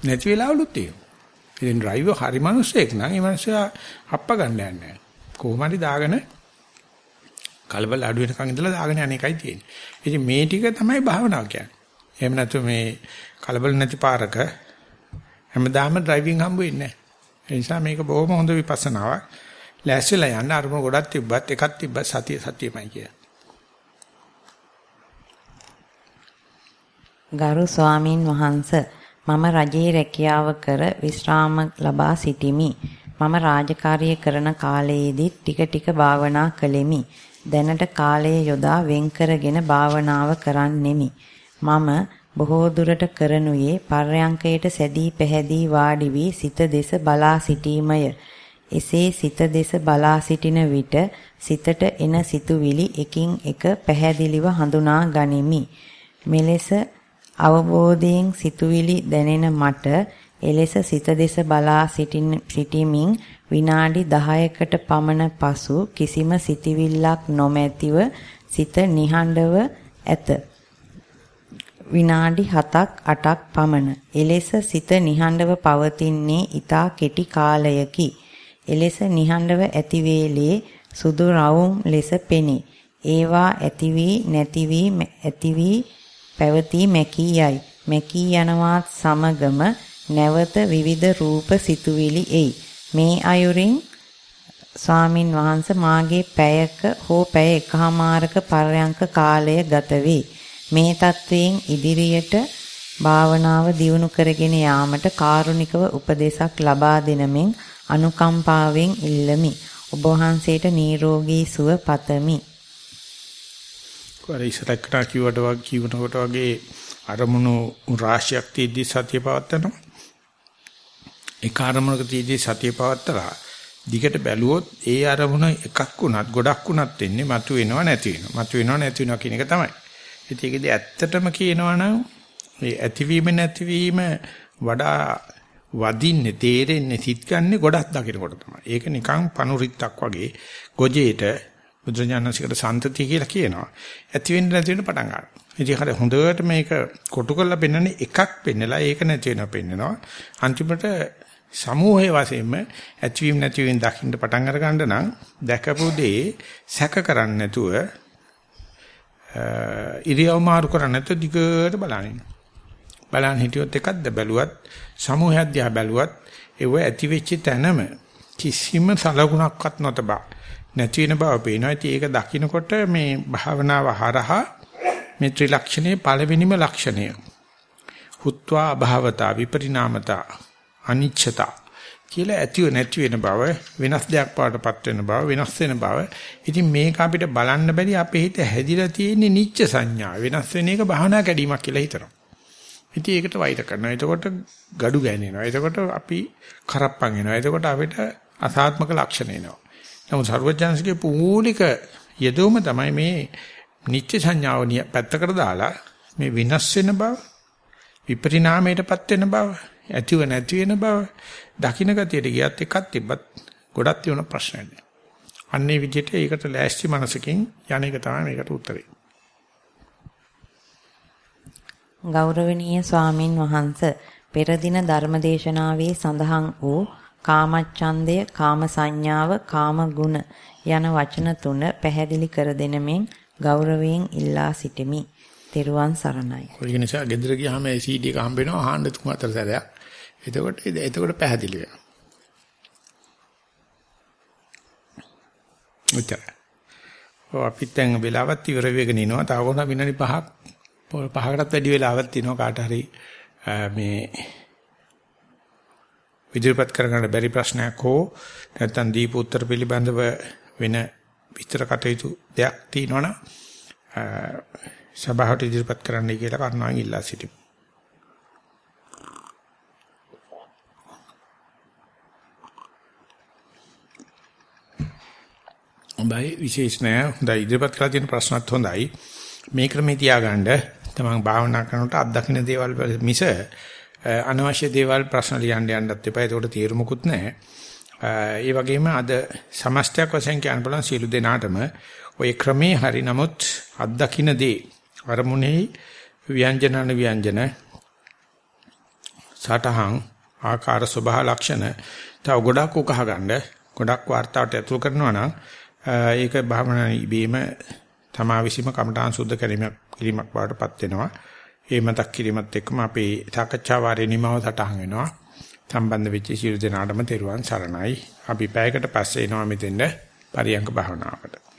නැති වෙලාවලුත් තියෙනවා. ඉතින් ඩ්‍රයිවර් හරි මිනිස්සෙක් නම් ඒ මිනිස්සයා අප්ප ගන්න යන්නේ කොහොම හරි දාගෙන කලබල අඩු වෙනකන් ඉඳලා දාගෙන යන එකයි තියෙන්නේ. ඉතින් මේ ටික තමයි භාවනාව කියන්නේ. එහෙම නැතු මේ කලබල නැති පාරක හැමදාම ඩ්‍රයිවිං හම්බ වෙන්නේ නැහැ. ඒ නිසා මේක බොහොම හොඳ විපස්සනාවක්. ලෑස්තිලා යන්න අරමුණ ගොඩක් තිබ්බත් එකක් තිබ්බත් සතිය සතියමයි කියලා.
ගරු ස්වාමින් වහන්ස මම රජයේ රැකියාව කර විශ්‍රාම ලබා සිටිමි. මම රාජකාරිය කරන කාලයේදී ටික ටික භාවනා කළෙමි. දැනට කාලය යොදා වෙන් කරගෙන භාවනාව කරන්නෙමි. මම බොහෝ දුරට කරනුයේ පර්යංකයට සැදී පැහැදී වාඩි වී සිත දෙස බලා සිටීමය. එසේ සිත දෙස බලා සිටින විට සිතට එන සිතුවිලි එකින් එක පැහැදිලිව හඳුනා ගනිමි. මෙලෙස අවබෝධයෙන් සිතුවිලි දැනෙන මට එලෙස සිත දෙස බලා සිටීමින් විනාඩි 10කට පමණ පසු කිසිම සිතිවිල්ලක් නොමැතිව සිත නිහඬව ඇත. විනාඩි 7ක් 8ක් පමණ. එලෙස සිත නිහඬව පවතින්නේ ඊතා කෙටි කාලයකි. එලෙස නිහඬව ඇති වේලේ සුදු රවුම් ලෙස පෙනේ. ඒවා ඇති වී නැති වී ඇති වී පැවතී මැකී යයි. මැකී යනවාත් සමගම නැවත විවිධ රූප සිතුවිලි එයි. මේ අයුරින් ස්වාමින් වහන්සේ මාගේ පැයක හෝ පැය එකහමාරක පරයන්ක කාලය ගත වේ. මේ தත්වයෙන් ඉදිරියට භාවනාව දියුණු කරගෙන යාමට කාරුණිකව උපදේශක් ලබා දෙනමින් අනුකම්පාවෙන් ඉල්ලමි. ඔබ වහන්සේට නිරෝගී සුව පතමි.
අර ඉස්සරහට කිව්වට වගේ කියනකොට වගේ අරමුණු රාශියක් තියදී සතිය පවත්තනවා. ඒ අරමුණක තියදී සතිය පවත්තලා දිගට බැලුවොත් ඒ අරමුණ එකක් වුණත් ගොඩක් වුණත් වෙන්නේ මතු වෙනව නැති වෙනව. මතු වෙනව නැති වෙනව කියන එක තමයි. ඉතින් ඒකදී ඇත්තටම කියනවා නම් මේ ඇතිවීම නැතිවීම වඩා වදින්නේ තේරෙන්නේ සිත් ගන්න ගොඩක් දකිනකොට තමයි. ඒක නිකන් පනුරිත්තක් වගේ ගොජේට බුදුරජාණන්සේකට සම්තතිය කියලා කියනවා. ඇති වෙන්න නැති වෙන්න පටන් ගන්නවා. ඉතින් හරිය හොඳට මේක කොටු කරලා පෙන්නන්නේ එකක් පෙන්නලා ඒක නැති වෙනවා පෙන්නනවා. අන්තිමට සමූහයේ වශයෙන්ම ඇතිවීම නැතිවීම දකින්න පටන් අර ගන්න නම් දැකපු දේ සැක කරන්නේ නැතුව ඉරියව් මාරු කරන්නේ නැතුව දිගට බලනින්න. බලන් හිටියොත් එකක්ද බැලුවත් සමූහයක් දිහා බැලුවත් ඒව ඇති වෙච්ච තැනම කිසිම සලකුණක්වත් නොතබා නැති වෙන බව පේනවා. ඉතින් ඒක දකිනකොට මේ භාවනාව හරහා මේ ත්‍රිලක්ෂණයේ පළවෙනිම ලක්ෂණය. හුත්වා අභාවතා විපරිණාමතා අනිච්චතා කියලා ඇතිව නැති වෙන බව වෙනස් දෙයක් පාටපත් වෙන බව වෙනස් වෙන බව. ඉතින් මේක අපිට බලන්න බැරි අපේ හිත හැදිලා තියෙන්නේ නිච්ච සංඥා. වෙනස් වෙන එක භාවනා කැඩීමක් කියලා හිතනවා. ඉතින් ඒකට වෛර කරනවා. එතකොට gadu ගෑනෙනවා. එතකොට අපි කරප්පන් එනවා. එතකොට අපිට අසාත්මක ලක්ෂණ එනවා. නමුත් සර්වඥාන්සේගේ පූලික යෙදවම තමයි මේ නිත්‍ය සංඥාව පැත්තකට දාලා මේ විනාශ වෙන බව විපරිණාමයටපත් වෙන බව ඇතිව නැති වෙන බව දකින්න ගතියට ගියත් එකක් තිබ්බත් ගොඩක් තියෙන ප්‍රශ්නයක් නෑ. අන්නේ විදිහට ඒකට ලෑස්ති මනසකින් යන එක තමයි මේකට උත්තරේ.
ගෞරවනීය ස්වාමින් වහන්ස පෙර දින ධර්මදේශනාවේ සඳහන් වූ කාමච්ඡන්දය, කාම සංඥාව, කාම ගුණ යන වචන තුන පැහැදිලි කර දෙනමින් ගෞරවයෙන් ඉල්ලා සිටිමි. තෙරුවන් සරණයි.
ඔය නිසා ගෙදර ගියාම ඒ CD එක හම්බ වෙනවා අහන්න තුන් හතර සැරයක්. එතකොට එතකොට පැහැදිලි වෙනවා. උත්තර. ඔය අපිත් දැන් වෙලාවත් ඉවර වෙගෙන ඉනවා. තව කොහොමද විනාඩි 5ක් පහකටත් වැඩි වෙලාවක් තියෙනවා කාට හරි මේ විදිහපත් කරගන්න බැරි ප්‍රශ්නයක් හෝ නැත්නම් දීප උත්තර පිළිබඳව වෙන විස්තර කටයුතු දෙයක් තියෙනවනම් සභාවට ඉදිරිපත් කරන්නයි කියලා කරුණාවෙන් ඉල්ලා සිටිමු. හොඳයි විශේෂ නෑ හොඳයි ඉදිරිපත් කරලා තියෙන ප්‍රශ්නත් හොඳයි මේ ක්‍රමේ තියාගන්න තමන් භාවනා කරනකොට අත්දකින්න දේවල් මිස අනවශ්‍ය දේවල් ප්‍රශ්න ලියන්න යන්නත් එපා. ඒකට තීරමුකුත් නැහැ. ඒ වගේම අද සමස්තයක් වශයෙන් කියන්න බලන සියලු දෙනාටම ওই ක්‍රමේ හරි නමුත් අත්දකින්න දේ අරමුණෙහි ව්‍යංජනන ව්‍යංජන සටහන් ආකාර ස්වභාව ලක්ෂණ තව ගොඩක් උකහ ගන්න ගොඩක් වார்த்தාවට ඇතුල් කරනවා නම් ඒක භාවනා ඉබේම තමා විසීම කමඨාන් සුද්ධ කිරීමක් කිරීමක් බවට පත් වෙනවා ඒ මතක් කිරීමත් එක්කම අපේ සාකච්ඡා වාරේ නිමව සටහන් වෙනවා. සම්බන්ධ වෙච්ච සියලු දෙනාටම තෙරුවන් සරණයි. අපි පැයකට පස්සේ එනවා මෙතෙන්ද පරියංග භාවනාවකට.